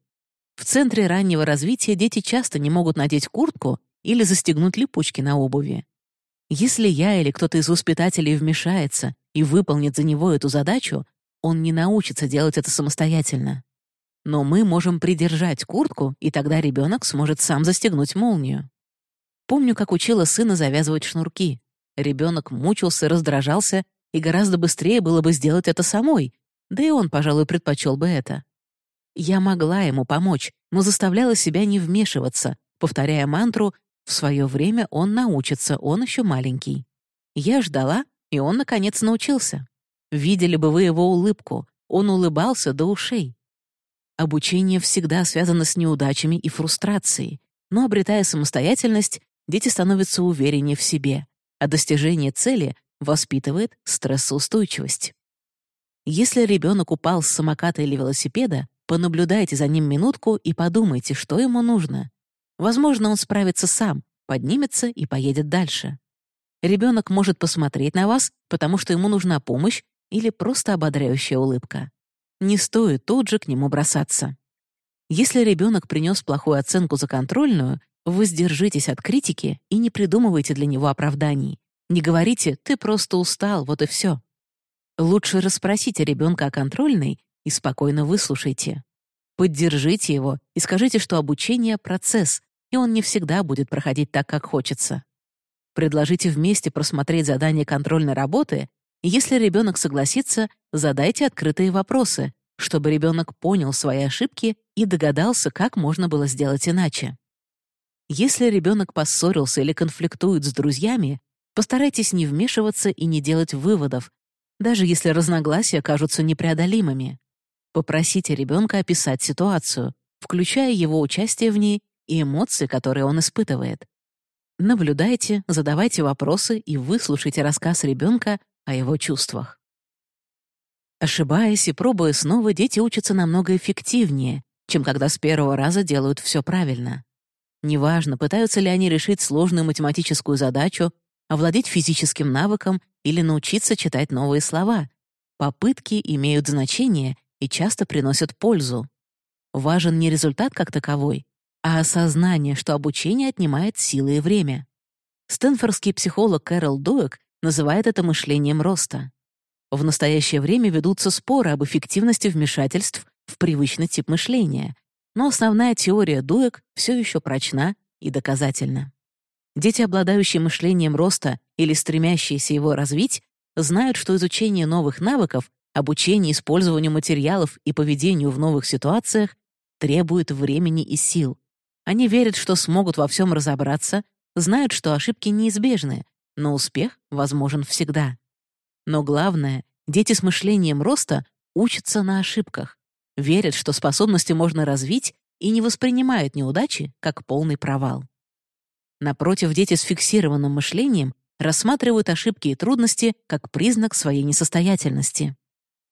В центре раннего развития дети часто не могут надеть куртку или застегнуть липучки на обуви. Если я или кто-то из воспитателей вмешается и выполнит за него эту задачу, он не научится делать это самостоятельно. Но мы можем придержать куртку, и тогда ребенок сможет сам застегнуть молнию. Помню, как учила сына завязывать шнурки. Ребенок мучился, раздражался, и гораздо быстрее было бы сделать это самой, да и он, пожалуй, предпочел бы это. Я могла ему помочь, но заставляла себя не вмешиваться, повторяя мантру в свое время он научится, он еще маленький. Я ждала, и он, наконец, научился. Видели бы вы его улыбку. Он улыбался до ушей. Обучение всегда связано с неудачами и фрустрацией, но, обретая самостоятельность, дети становятся увереннее в себе, а достижение цели воспитывает стрессоустойчивость. Если ребенок упал с самоката или велосипеда, понаблюдайте за ним минутку и подумайте, что ему нужно. Возможно, он справится сам, поднимется и поедет дальше. Ребенок может посмотреть на вас, потому что ему нужна помощь или просто ободряющая улыбка. Не стоит тут же к нему бросаться. Если ребенок принес плохую оценку за контрольную, вы сдержитесь от критики и не придумывайте для него оправданий. Не говорите «ты просто устал, вот и все». Лучше расспросите ребенка о контрольной и спокойно выслушайте. Поддержите его и скажите, что обучение — процесс, и он не всегда будет проходить так, как хочется. Предложите вместе просмотреть задание контрольной работы, если ребенок согласится, задайте открытые вопросы, чтобы ребенок понял свои ошибки и догадался, как можно было сделать иначе. Если ребенок поссорился или конфликтует с друзьями, постарайтесь не вмешиваться и не делать выводов, даже если разногласия кажутся непреодолимыми. Попросите ребенка описать ситуацию, включая его участие в ней и эмоции, которые он испытывает. Наблюдайте, задавайте вопросы и выслушайте рассказ ребенка о его чувствах. Ошибаясь и пробуя снова, дети учатся намного эффективнее, чем когда с первого раза делают все правильно. Неважно, пытаются ли они решить сложную математическую задачу, овладеть физическим навыком или научиться читать новые слова. Попытки имеют значение и часто приносят пользу. Важен не результат как таковой, а осознание, что обучение отнимает силы и время. Стэнфордский психолог Кэрол Дуэк называет это мышлением роста. В настоящее время ведутся споры об эффективности вмешательств в привычный тип мышления, но основная теория Дуэк все еще прочна и доказательна. Дети, обладающие мышлением роста или стремящиеся его развить, знают, что изучение новых навыков, обучение использованию материалов и поведению в новых ситуациях требует времени и сил. Они верят, что смогут во всем разобраться, знают, что ошибки неизбежны, но успех возможен всегда. Но главное, дети с мышлением роста учатся на ошибках, верят, что способности можно развить и не воспринимают неудачи как полный провал. Напротив, дети с фиксированным мышлением рассматривают ошибки и трудности как признак своей несостоятельности.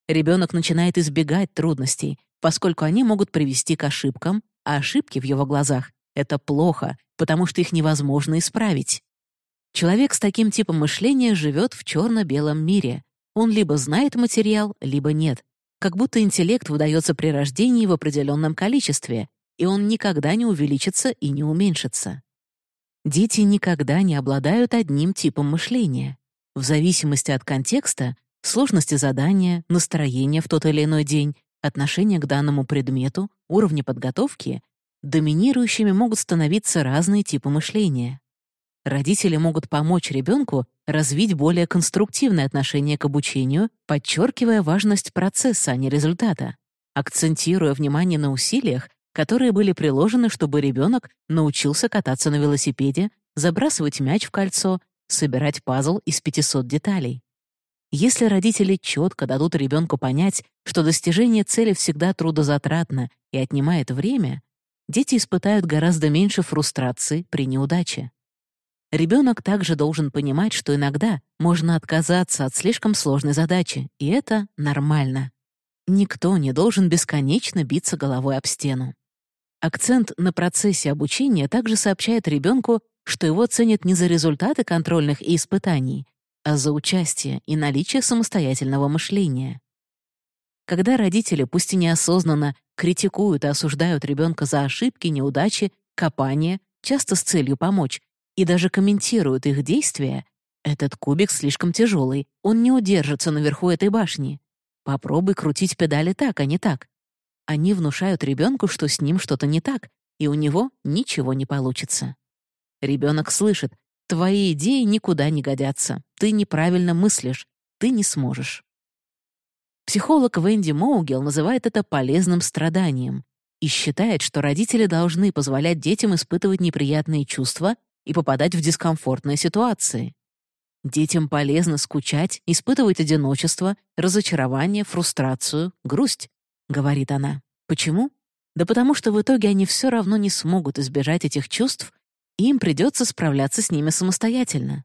Ребенок начинает избегать трудностей, поскольку они могут привести к ошибкам, а ошибки в его глазах — это плохо, потому что их невозможно исправить. Человек с таким типом мышления живет в черно-белом мире. Он либо знает материал, либо нет. Как будто интеллект выдается при рождении в определенном количестве, и он никогда не увеличится и не уменьшится. Дети никогда не обладают одним типом мышления. В зависимости от контекста, сложности задания, настроения в тот или иной день, отношения к данному предмету, уровня подготовки, доминирующими могут становиться разные типы мышления. Родители могут помочь ребенку развить более конструктивное отношение к обучению, подчеркивая важность процесса, а не результата, акцентируя внимание на усилиях, которые были приложены, чтобы ребенок научился кататься на велосипеде, забрасывать мяч в кольцо, собирать пазл из 500 деталей. Если родители четко дадут ребенку понять, что достижение цели всегда трудозатратно и отнимает время, дети испытают гораздо меньше фрустрации при неудаче. Ребенок также должен понимать, что иногда можно отказаться от слишком сложной задачи, и это нормально. Никто не должен бесконечно биться головой об стену. Акцент на процессе обучения также сообщает ребенку, что его ценят не за результаты контрольных и испытаний, а за участие и наличие самостоятельного мышления. Когда родители, пусть и неосознанно, критикуют и осуждают ребенка за ошибки, неудачи, копания, часто с целью помочь, и даже комментируют их действия, этот кубик слишком тяжелый, он не удержится наверху этой башни. Попробуй крутить педали так, а не так. Они внушают ребенку, что с ним что-то не так, и у него ничего не получится. Ребенок слышит, твои идеи никуда не годятся, ты неправильно мыслишь, ты не сможешь. Психолог Венди Моугел называет это полезным страданием и считает, что родители должны позволять детям испытывать неприятные чувства и попадать в дискомфортные ситуации. Детям полезно скучать, испытывать одиночество, разочарование, фрустрацию, грусть, говорит она. Почему? Да потому что в итоге они все равно не смогут избежать этих чувств, и им придется справляться с ними самостоятельно.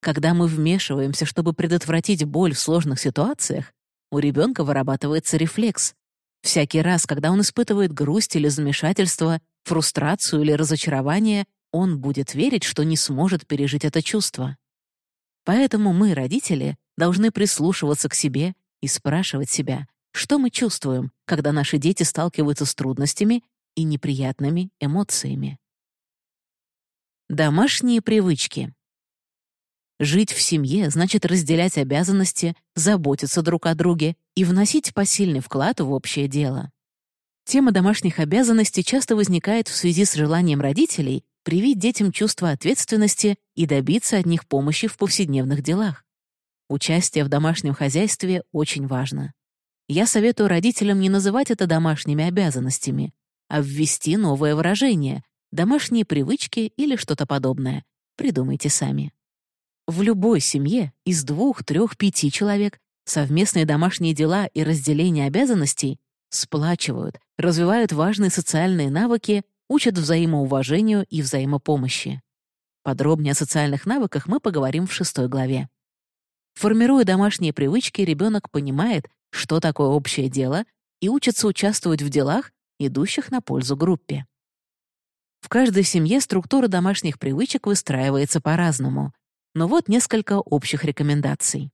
Когда мы вмешиваемся, чтобы предотвратить боль в сложных ситуациях, у ребенка вырабатывается рефлекс. Всякий раз, когда он испытывает грусть или замешательство, фрустрацию или разочарование, он будет верить, что не сможет пережить это чувство. Поэтому мы, родители, должны прислушиваться к себе и спрашивать себя, что мы чувствуем, когда наши дети сталкиваются с трудностями и неприятными эмоциями. Домашние привычки. Жить в семье значит разделять обязанности, заботиться друг о друге и вносить посильный вклад в общее дело. Тема домашних обязанностей часто возникает в связи с желанием родителей привить детям чувство ответственности и добиться от них помощи в повседневных делах. Участие в домашнем хозяйстве очень важно. Я советую родителям не называть это домашними обязанностями, а ввести новое выражение — домашние привычки или что-то подобное. Придумайте сами. В любой семье из двух, трех, пяти человек совместные домашние дела и разделение обязанностей сплачивают, развивают важные социальные навыки учат взаимоуважению и взаимопомощи. Подробнее о социальных навыках мы поговорим в шестой главе. Формируя домашние привычки, ребенок понимает, что такое общее дело, и учится участвовать в делах, идущих на пользу группе. В каждой семье структура домашних привычек выстраивается по-разному, но вот несколько общих рекомендаций.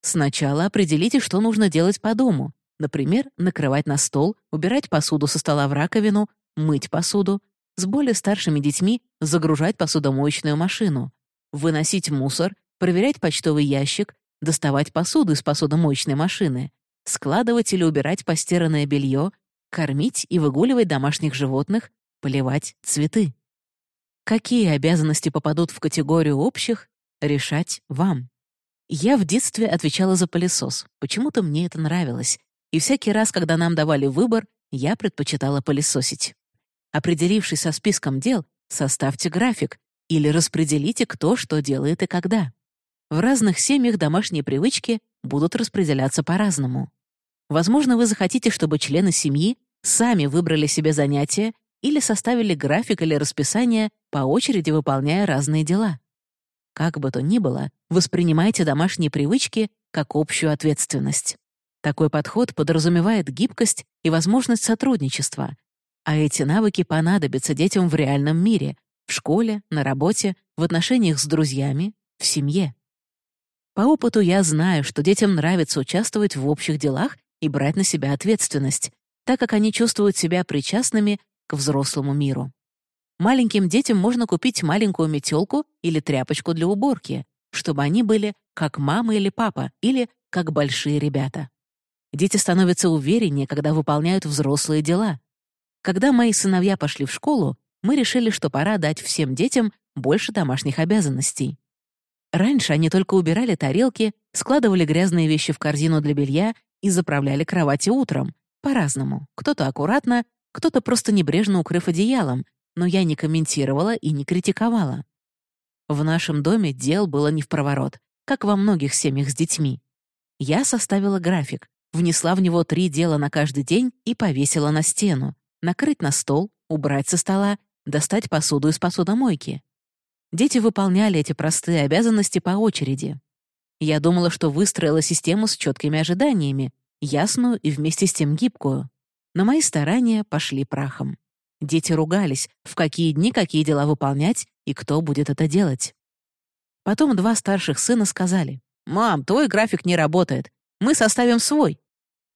Сначала определите, что нужно делать по дому, например, накрывать на стол, убирать посуду со стола в раковину, мыть посуду, с более старшими детьми загружать посудомоечную машину, выносить мусор, проверять почтовый ящик, доставать посуду из посудомоечной машины, складывать или убирать постиранное белье, кормить и выгуливать домашних животных, поливать цветы. Какие обязанности попадут в категорию общих, решать вам. Я в детстве отвечала за пылесос. Почему-то мне это нравилось. И всякий раз, когда нам давали выбор, я предпочитала пылесосить. Определившись со списком дел, составьте график или распределите, кто что делает и когда. В разных семьях домашние привычки будут распределяться по-разному. Возможно, вы захотите, чтобы члены семьи сами выбрали себе занятия или составили график или расписание, по очереди выполняя разные дела. Как бы то ни было, воспринимайте домашние привычки как общую ответственность. Такой подход подразумевает гибкость и возможность сотрудничества, а эти навыки понадобятся детям в реальном мире, в школе, на работе, в отношениях с друзьями, в семье. По опыту я знаю, что детям нравится участвовать в общих делах и брать на себя ответственность, так как они чувствуют себя причастными к взрослому миру. Маленьким детям можно купить маленькую метелку или тряпочку для уборки, чтобы они были как мама или папа, или как большие ребята. Дети становятся увереннее, когда выполняют взрослые дела. Когда мои сыновья пошли в школу, мы решили, что пора дать всем детям больше домашних обязанностей. Раньше они только убирали тарелки, складывали грязные вещи в корзину для белья и заправляли кровати утром. По-разному. Кто-то аккуратно, кто-то просто небрежно укрыв одеялом, но я не комментировала и не критиковала. В нашем доме дел было не в проворот, как во многих семьях с детьми. Я составила график, внесла в него три дела на каждый день и повесила на стену. Накрыть на стол, убрать со стола, достать посуду из посудомойки. Дети выполняли эти простые обязанности по очереди. Я думала, что выстроила систему с четкими ожиданиями, ясную и вместе с тем гибкую. Но мои старания пошли прахом. Дети ругались, в какие дни какие дела выполнять и кто будет это делать. Потом два старших сына сказали, «Мам, твой график не работает. Мы составим свой».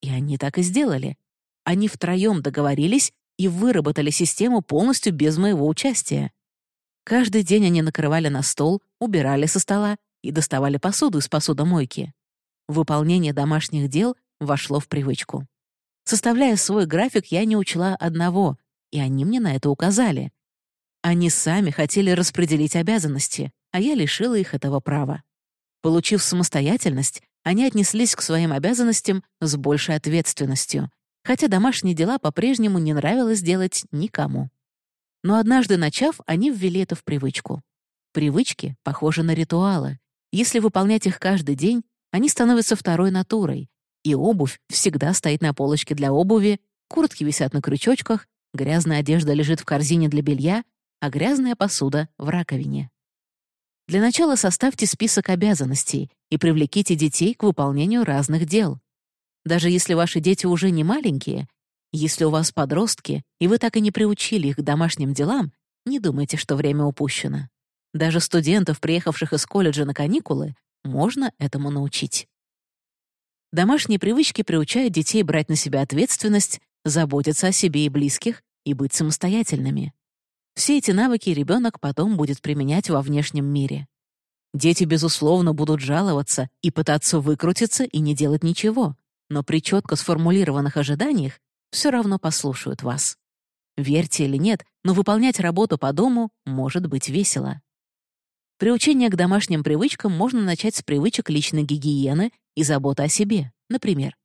И они так и сделали. Они втроем договорились и выработали систему полностью без моего участия. Каждый день они накрывали на стол, убирали со стола и доставали посуду из посудомойки. Выполнение домашних дел вошло в привычку. Составляя свой график, я не учла одного, и они мне на это указали. Они сами хотели распределить обязанности, а я лишила их этого права. Получив самостоятельность, они отнеслись к своим обязанностям с большей ответственностью, хотя домашние дела по-прежнему не нравилось делать никому. Но однажды начав, они ввели это в привычку. Привычки похожи на ритуалы. Если выполнять их каждый день, они становятся второй натурой, и обувь всегда стоит на полочке для обуви, куртки висят на крючочках, грязная одежда лежит в корзине для белья, а грязная посуда — в раковине. Для начала составьте список обязанностей и привлеките детей к выполнению разных дел. Даже если ваши дети уже не маленькие, если у вас подростки, и вы так и не приучили их к домашним делам, не думайте, что время упущено. Даже студентов, приехавших из колледжа на каникулы, можно этому научить. Домашние привычки приучают детей брать на себя ответственность, заботиться о себе и близких и быть самостоятельными. Все эти навыки ребенок потом будет применять во внешнем мире. Дети, безусловно, будут жаловаться и пытаться выкрутиться и не делать ничего, но при четко сформулированных ожиданиях все равно послушают вас. Верьте или нет, но выполнять работу по дому может быть весело. Приучение к домашним привычкам можно начать с привычек личной гигиены и заботы о себе. Например,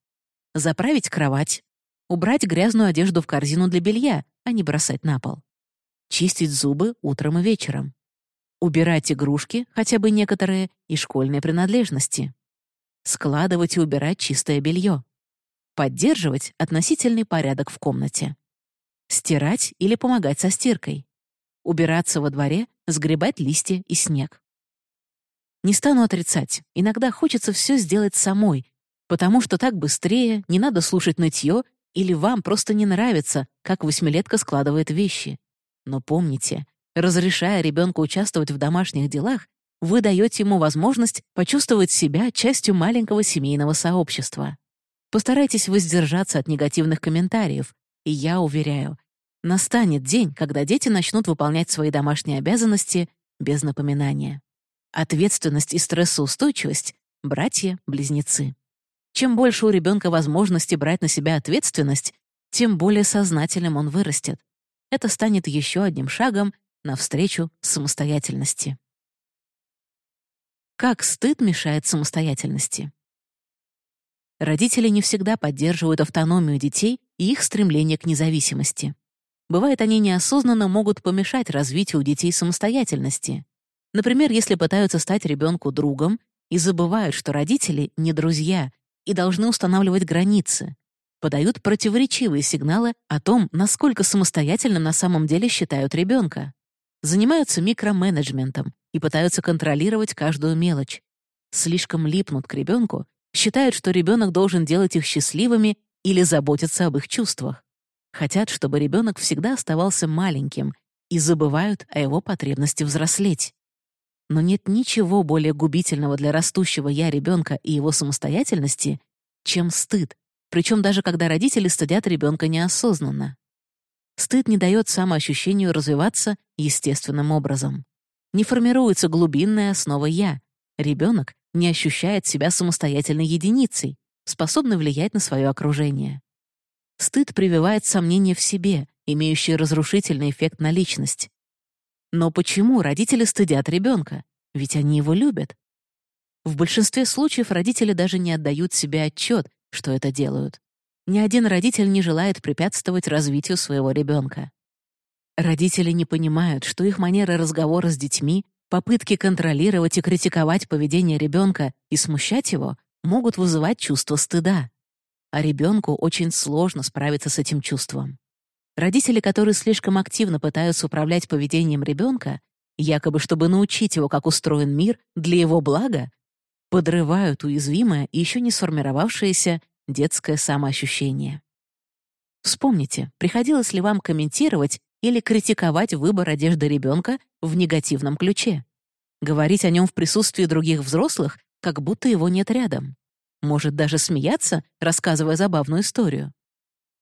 заправить кровать, убрать грязную одежду в корзину для белья, а не бросать на пол, чистить зубы утром и вечером, убирать игрушки, хотя бы некоторые, и школьные принадлежности, складывать и убирать чистое белье, поддерживать относительный порядок в комнате, стирать или помогать со стиркой, убираться во дворе, сгребать листья и снег. Не стану отрицать, иногда хочется все сделать самой, потому что так быстрее, не надо слушать нытье, или вам просто не нравится, как восьмилетка складывает вещи. Но помните, разрешая ребенку участвовать в домашних делах, вы даете ему возможность почувствовать себя частью маленького семейного сообщества. Постарайтесь воздержаться от негативных комментариев, и я уверяю, Настанет день, когда дети начнут выполнять свои домашние обязанности без напоминания. Ответственность и стрессоустойчивость — братья-близнецы. Чем больше у ребенка возможности брать на себя ответственность, тем более сознательным он вырастет. Это станет еще одним шагом навстречу самостоятельности. Как стыд мешает самостоятельности? Родители не всегда поддерживают автономию детей и их стремление к независимости. Бывает, они неосознанно могут помешать развитию у детей самостоятельности. Например, если пытаются стать ребенку другом и забывают, что родители — не друзья и должны устанавливать границы, подают противоречивые сигналы о том, насколько самостоятельным на самом деле считают ребенка. Занимаются микроменеджментом и пытаются контролировать каждую мелочь. Слишком липнут к ребенку, считают, что ребенок должен делать их счастливыми или заботиться об их чувствах. Хотят, чтобы ребенок всегда оставался маленьким и забывают о его потребности взрослеть. Но нет ничего более губительного для растущего я ребенка и его самостоятельности, чем стыд, причем даже когда родители стыдят ребенка неосознанно. Стыд не дает самоощущению развиваться естественным образом. Не формируется глубинная основа «я». Ребенок не ощущает себя самостоятельной единицей, способной влиять на свое окружение. Стыд прививает сомнения в себе, имеющие разрушительный эффект на личность. Но почему родители стыдят ребенка? Ведь они его любят. В большинстве случаев родители даже не отдают себе отчет, что это делают. Ни один родитель не желает препятствовать развитию своего ребенка. Родители не понимают, что их манера разговора с детьми, попытки контролировать и критиковать поведение ребенка и смущать его могут вызывать чувство стыда. А ребенку очень сложно справиться с этим чувством. Родители, которые слишком активно пытаются управлять поведением ребенка, якобы чтобы научить его, как устроен мир, для его блага, подрывают уязвимое и еще не сформировавшееся детское самоощущение. Вспомните, приходилось ли вам комментировать или критиковать выбор одежды ребенка в негативном ключе? Говорить о нем в присутствии других взрослых, как будто его нет рядом. Может даже смеяться, рассказывая забавную историю.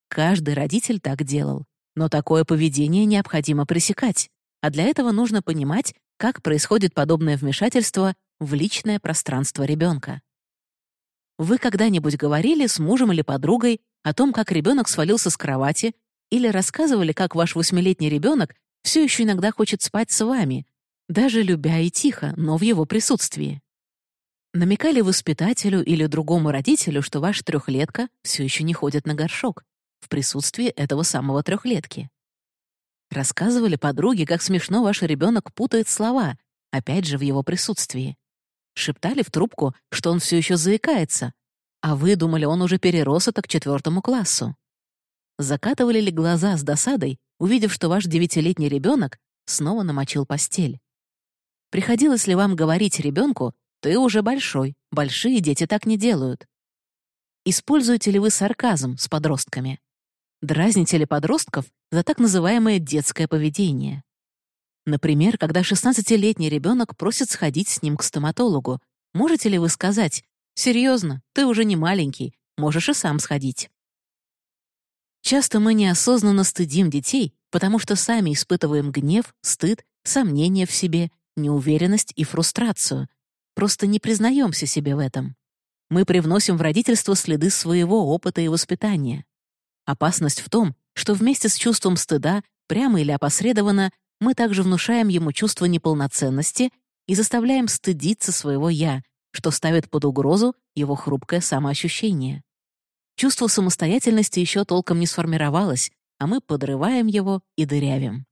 Каждый родитель так делал, но такое поведение необходимо пресекать, а для этого нужно понимать, как происходит подобное вмешательство в личное пространство ребенка. Вы когда-нибудь говорили с мужем или подругой о том, как ребенок свалился с кровати, или рассказывали, как ваш восьмилетний ребенок все еще иногда хочет спать с вами, даже любя и тихо, но в его присутствии? Намекали воспитателю или другому родителю, что ваш трехлетка все еще не ходит на горшок в присутствии этого самого трехлетки. Рассказывали подруге, как смешно ваш ребенок путает слова, опять же в его присутствии. Шептали в трубку, что он все еще заикается, а вы думали, он уже перерос это к четвертому классу. Закатывали ли глаза с досадой, увидев, что ваш девятилетний ребенок снова намочил постель? Приходилось ли вам говорить ребенку, ты уже большой, большие дети так не делают? Используете ли вы сарказм с подростками? Дразните ли подростков за так называемое детское поведение? Например, когда 16-летний ребенок просит сходить с ним к стоматологу, можете ли вы сказать «Серьезно, ты уже не маленький, можешь и сам сходить». Часто мы неосознанно стыдим детей, потому что сами испытываем гнев, стыд, сомнения в себе, неуверенность и фрустрацию. Просто не признаемся себе в этом. Мы привносим в родительство следы своего опыта и воспитания. Опасность в том, что вместе с чувством стыда, прямо или опосредованно, мы также внушаем ему чувство неполноценности и заставляем стыдиться своего «я», что ставит под угрозу его хрупкое самоощущение. Чувство самостоятельности еще толком не сформировалось, а мы подрываем его и дырявим.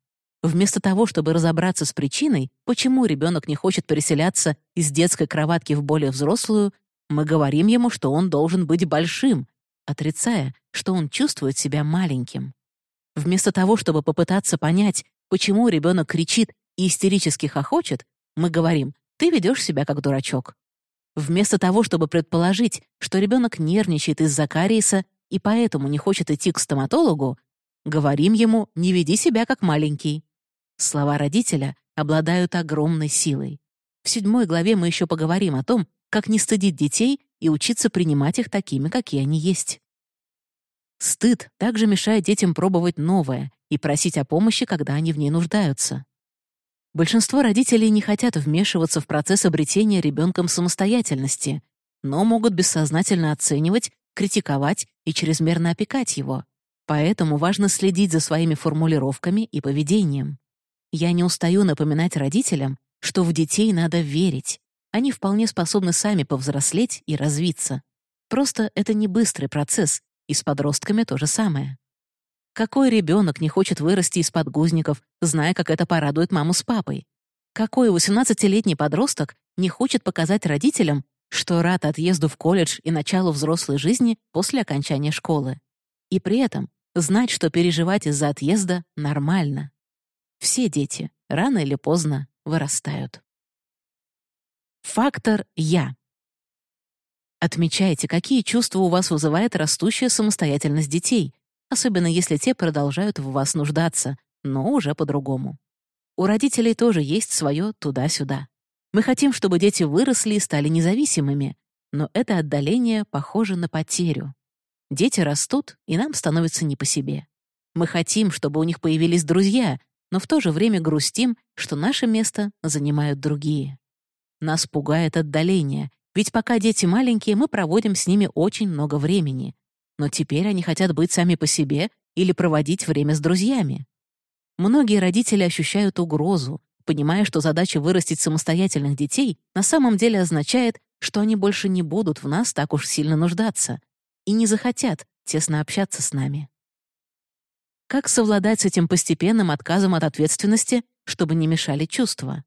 Вместо того, чтобы разобраться с причиной, почему ребенок не хочет переселяться из детской кроватки в более взрослую, мы говорим ему, что он должен быть большим, отрицая, что он чувствует себя маленьким. Вместо того, чтобы попытаться понять, почему ребенок кричит и истерически хохочет, мы говорим «ты ведешь себя как дурачок». Вместо того, чтобы предположить, что ребенок нервничает из-за кариеса и поэтому не хочет идти к стоматологу, говорим ему «не веди себя как маленький». Слова родителя обладают огромной силой. В седьмой главе мы еще поговорим о том, как не стыдить детей и учиться принимать их такими, какие они есть. Стыд также мешает детям пробовать новое и просить о помощи, когда они в ней нуждаются. Большинство родителей не хотят вмешиваться в процесс обретения ребенком самостоятельности, но могут бессознательно оценивать, критиковать и чрезмерно опекать его. Поэтому важно следить за своими формулировками и поведением. Я не устаю напоминать родителям, что в детей надо верить. Они вполне способны сами повзрослеть и развиться. Просто это не быстрый процесс, и с подростками то же самое. Какой ребенок не хочет вырасти из подгузников, зная, как это порадует маму с папой? Какой 18-летний подросток не хочет показать родителям, что рад отъезду в колледж и началу взрослой жизни после окончания школы? И при этом знать, что переживать из-за отъезда нормально. Все дети, рано или поздно, вырастают. Фактор «я». Отмечайте, какие чувства у вас вызывает растущая самостоятельность детей, особенно если те продолжают в вас нуждаться, но уже по-другому. У родителей тоже есть свое туда-сюда. Мы хотим, чтобы дети выросли и стали независимыми, но это отдаление похоже на потерю. Дети растут, и нам становится не по себе. Мы хотим, чтобы у них появились друзья, но в то же время грустим, что наше место занимают другие. Нас пугает отдаление, ведь пока дети маленькие, мы проводим с ними очень много времени. Но теперь они хотят быть сами по себе или проводить время с друзьями. Многие родители ощущают угрозу, понимая, что задача вырастить самостоятельных детей на самом деле означает, что они больше не будут в нас так уж сильно нуждаться и не захотят тесно общаться с нами. Как совладать с этим постепенным отказом от ответственности, чтобы не мешали чувства?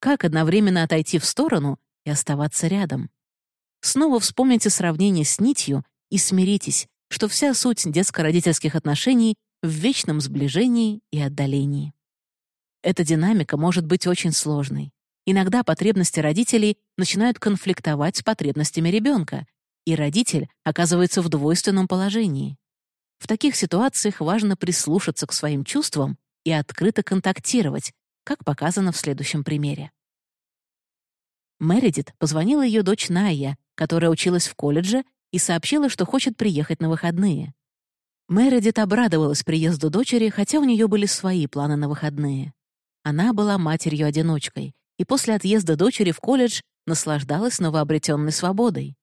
Как одновременно отойти в сторону и оставаться рядом? Снова вспомните сравнение с нитью и смиритесь, что вся суть детско-родительских отношений в вечном сближении и отдалении. Эта динамика может быть очень сложной. Иногда потребности родителей начинают конфликтовать с потребностями ребенка, и родитель оказывается в двойственном положении. В таких ситуациях важно прислушаться к своим чувствам и открыто контактировать, как показано в следующем примере. Мередит позвонила ее дочь Найя, которая училась в колледже, и сообщила, что хочет приехать на выходные. Мередит обрадовалась приезду дочери, хотя у нее были свои планы на выходные. Она была матерью-одиночкой, и после отъезда дочери в колледж наслаждалась новообретенной свободой.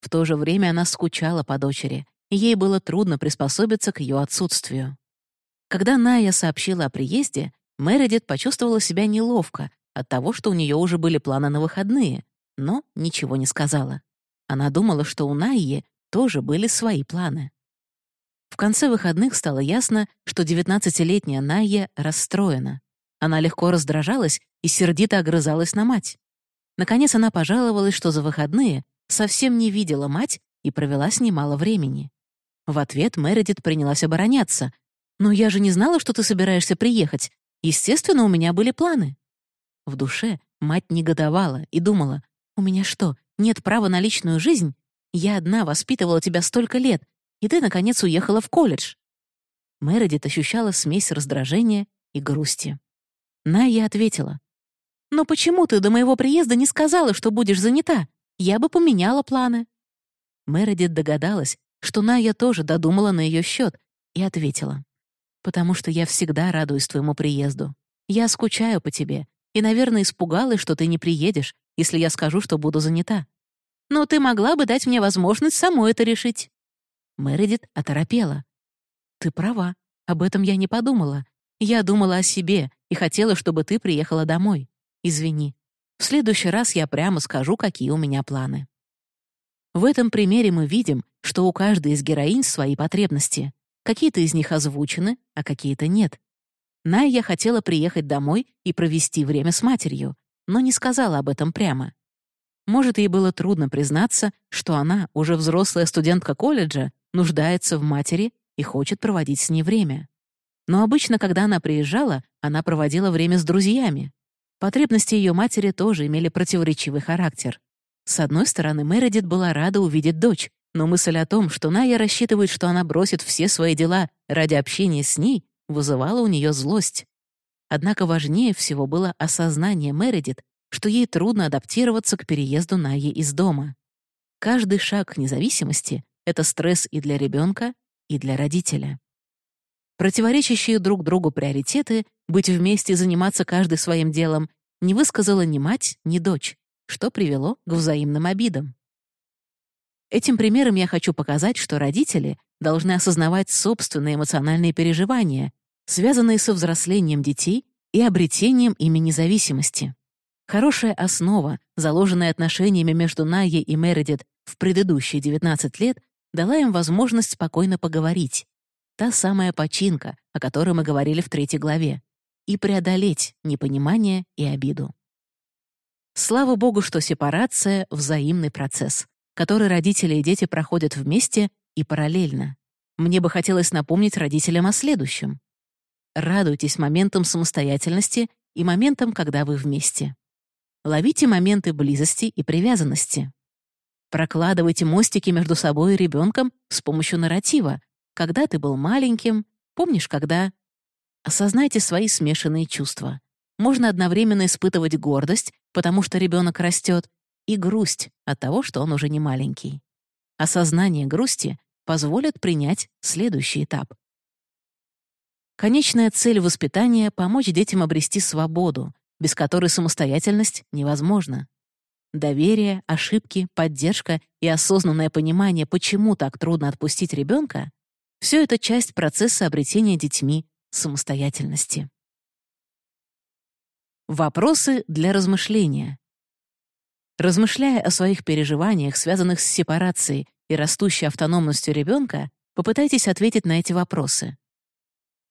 В то же время она скучала по дочери, и ей было трудно приспособиться к ее отсутствию. Когда Ная сообщила о приезде, Мередит почувствовала себя неловко от того, что у нее уже были планы на выходные, но ничего не сказала. Она думала, что у Найи тоже были свои планы. В конце выходных стало ясно, что 19-летняя Найя расстроена. Она легко раздражалась и сердито огрызалась на мать. Наконец она пожаловалась, что за выходные совсем не видела мать и провела с ней мало времени. В ответ Мередит принялась обороняться. «Но я же не знала, что ты собираешься приехать. Естественно, у меня были планы». В душе мать негодовала и думала, «У меня что, нет права на личную жизнь? Я одна воспитывала тебя столько лет, и ты, наконец, уехала в колледж». Мередит ощущала смесь раздражения и грусти. Найя ответила, «Но почему ты до моего приезда не сказала, что будешь занята? Я бы поменяла планы». Мередит догадалась, что Ная тоже додумала на ее счет и ответила. «Потому что я всегда радуюсь твоему приезду. Я скучаю по тебе и, наверное, испугалась, что ты не приедешь, если я скажу, что буду занята. Но ты могла бы дать мне возможность самой это решить». Мередит оторопела. «Ты права. Об этом я не подумала. Я думала о себе и хотела, чтобы ты приехала домой. Извини. В следующий раз я прямо скажу, какие у меня планы». В этом примере мы видим, что у каждой из героинь свои потребности. Какие-то из них озвучены, а какие-то нет. Найя хотела приехать домой и провести время с матерью, но не сказала об этом прямо. Может, ей было трудно признаться, что она, уже взрослая студентка колледжа, нуждается в матери и хочет проводить с ней время. Но обычно, когда она приезжала, она проводила время с друзьями. Потребности ее матери тоже имели противоречивый характер. С одной стороны, Мередит была рада увидеть дочь, но мысль о том, что Ная рассчитывает, что она бросит все свои дела ради общения с ней, вызывала у нее злость. Однако важнее всего было осознание Мередит, что ей трудно адаптироваться к переезду Наи из дома. Каждый шаг к независимости — это стресс и для ребенка, и для родителя. Противоречащие друг другу приоритеты, быть вместе и заниматься каждый своим делом, не высказала ни мать, ни дочь, что привело к взаимным обидам. Этим примером я хочу показать, что родители должны осознавать собственные эмоциональные переживания, связанные со взрослением детей и обретением ими независимости. Хорошая основа, заложенная отношениями между Найей и Мередит в предыдущие 19 лет, дала им возможность спокойно поговорить. Та самая починка, о которой мы говорили в третьей главе, и преодолеть непонимание и обиду. Слава богу, что сепарация — взаимный процесс, который родители и дети проходят вместе и параллельно. Мне бы хотелось напомнить родителям о следующем. Радуйтесь моментам самостоятельности и моментам, когда вы вместе. Ловите моменты близости и привязанности. Прокладывайте мостики между собой и ребенком с помощью нарратива. Когда ты был маленьким, помнишь, когда... Осознайте свои смешанные чувства. Можно одновременно испытывать гордость, потому что ребенок растет, и грусть от того, что он уже не маленький. Осознание грусти позволит принять следующий этап. Конечная цель воспитания — помочь детям обрести свободу, без которой самостоятельность невозможна. Доверие, ошибки, поддержка и осознанное понимание, почему так трудно отпустить ребенка — все это часть процесса обретения детьми самостоятельности. Вопросы для размышления. Размышляя о своих переживаниях, связанных с сепарацией и растущей автономностью ребенка, попытайтесь ответить на эти вопросы.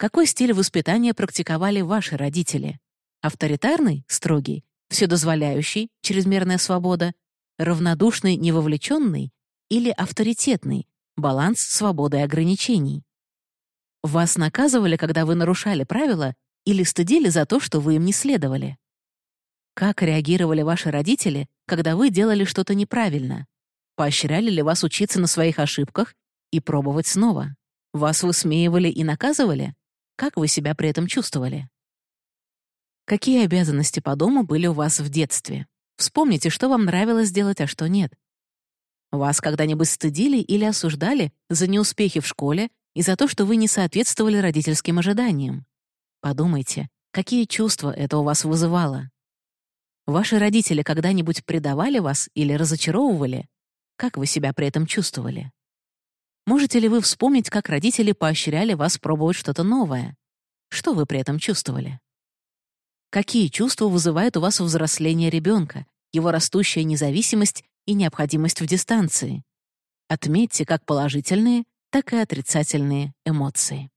Какой стиль воспитания практиковали ваши родители? Авторитарный, строгий, вседозволяющий, чрезмерная свобода, равнодушный, невовлеченный или авторитетный, баланс свободы и ограничений. Вас наказывали, когда вы нарушали правила, или стыдили за то, что вы им не следовали? Как реагировали ваши родители, когда вы делали что-то неправильно? Поощряли ли вас учиться на своих ошибках и пробовать снова? Вас высмеивали и наказывали? Как вы себя при этом чувствовали? Какие обязанности по дому были у вас в детстве? Вспомните, что вам нравилось делать, а что нет. Вас когда-нибудь стыдили или осуждали за неуспехи в школе и за то, что вы не соответствовали родительским ожиданиям? Подумайте, какие чувства это у вас вызывало? Ваши родители когда-нибудь предавали вас или разочаровывали? Как вы себя при этом чувствовали? Можете ли вы вспомнить, как родители поощряли вас пробовать что-то новое? Что вы при этом чувствовали? Какие чувства вызывает у вас взросление ребенка, его растущая независимость и необходимость в дистанции? Отметьте как положительные, так и отрицательные эмоции.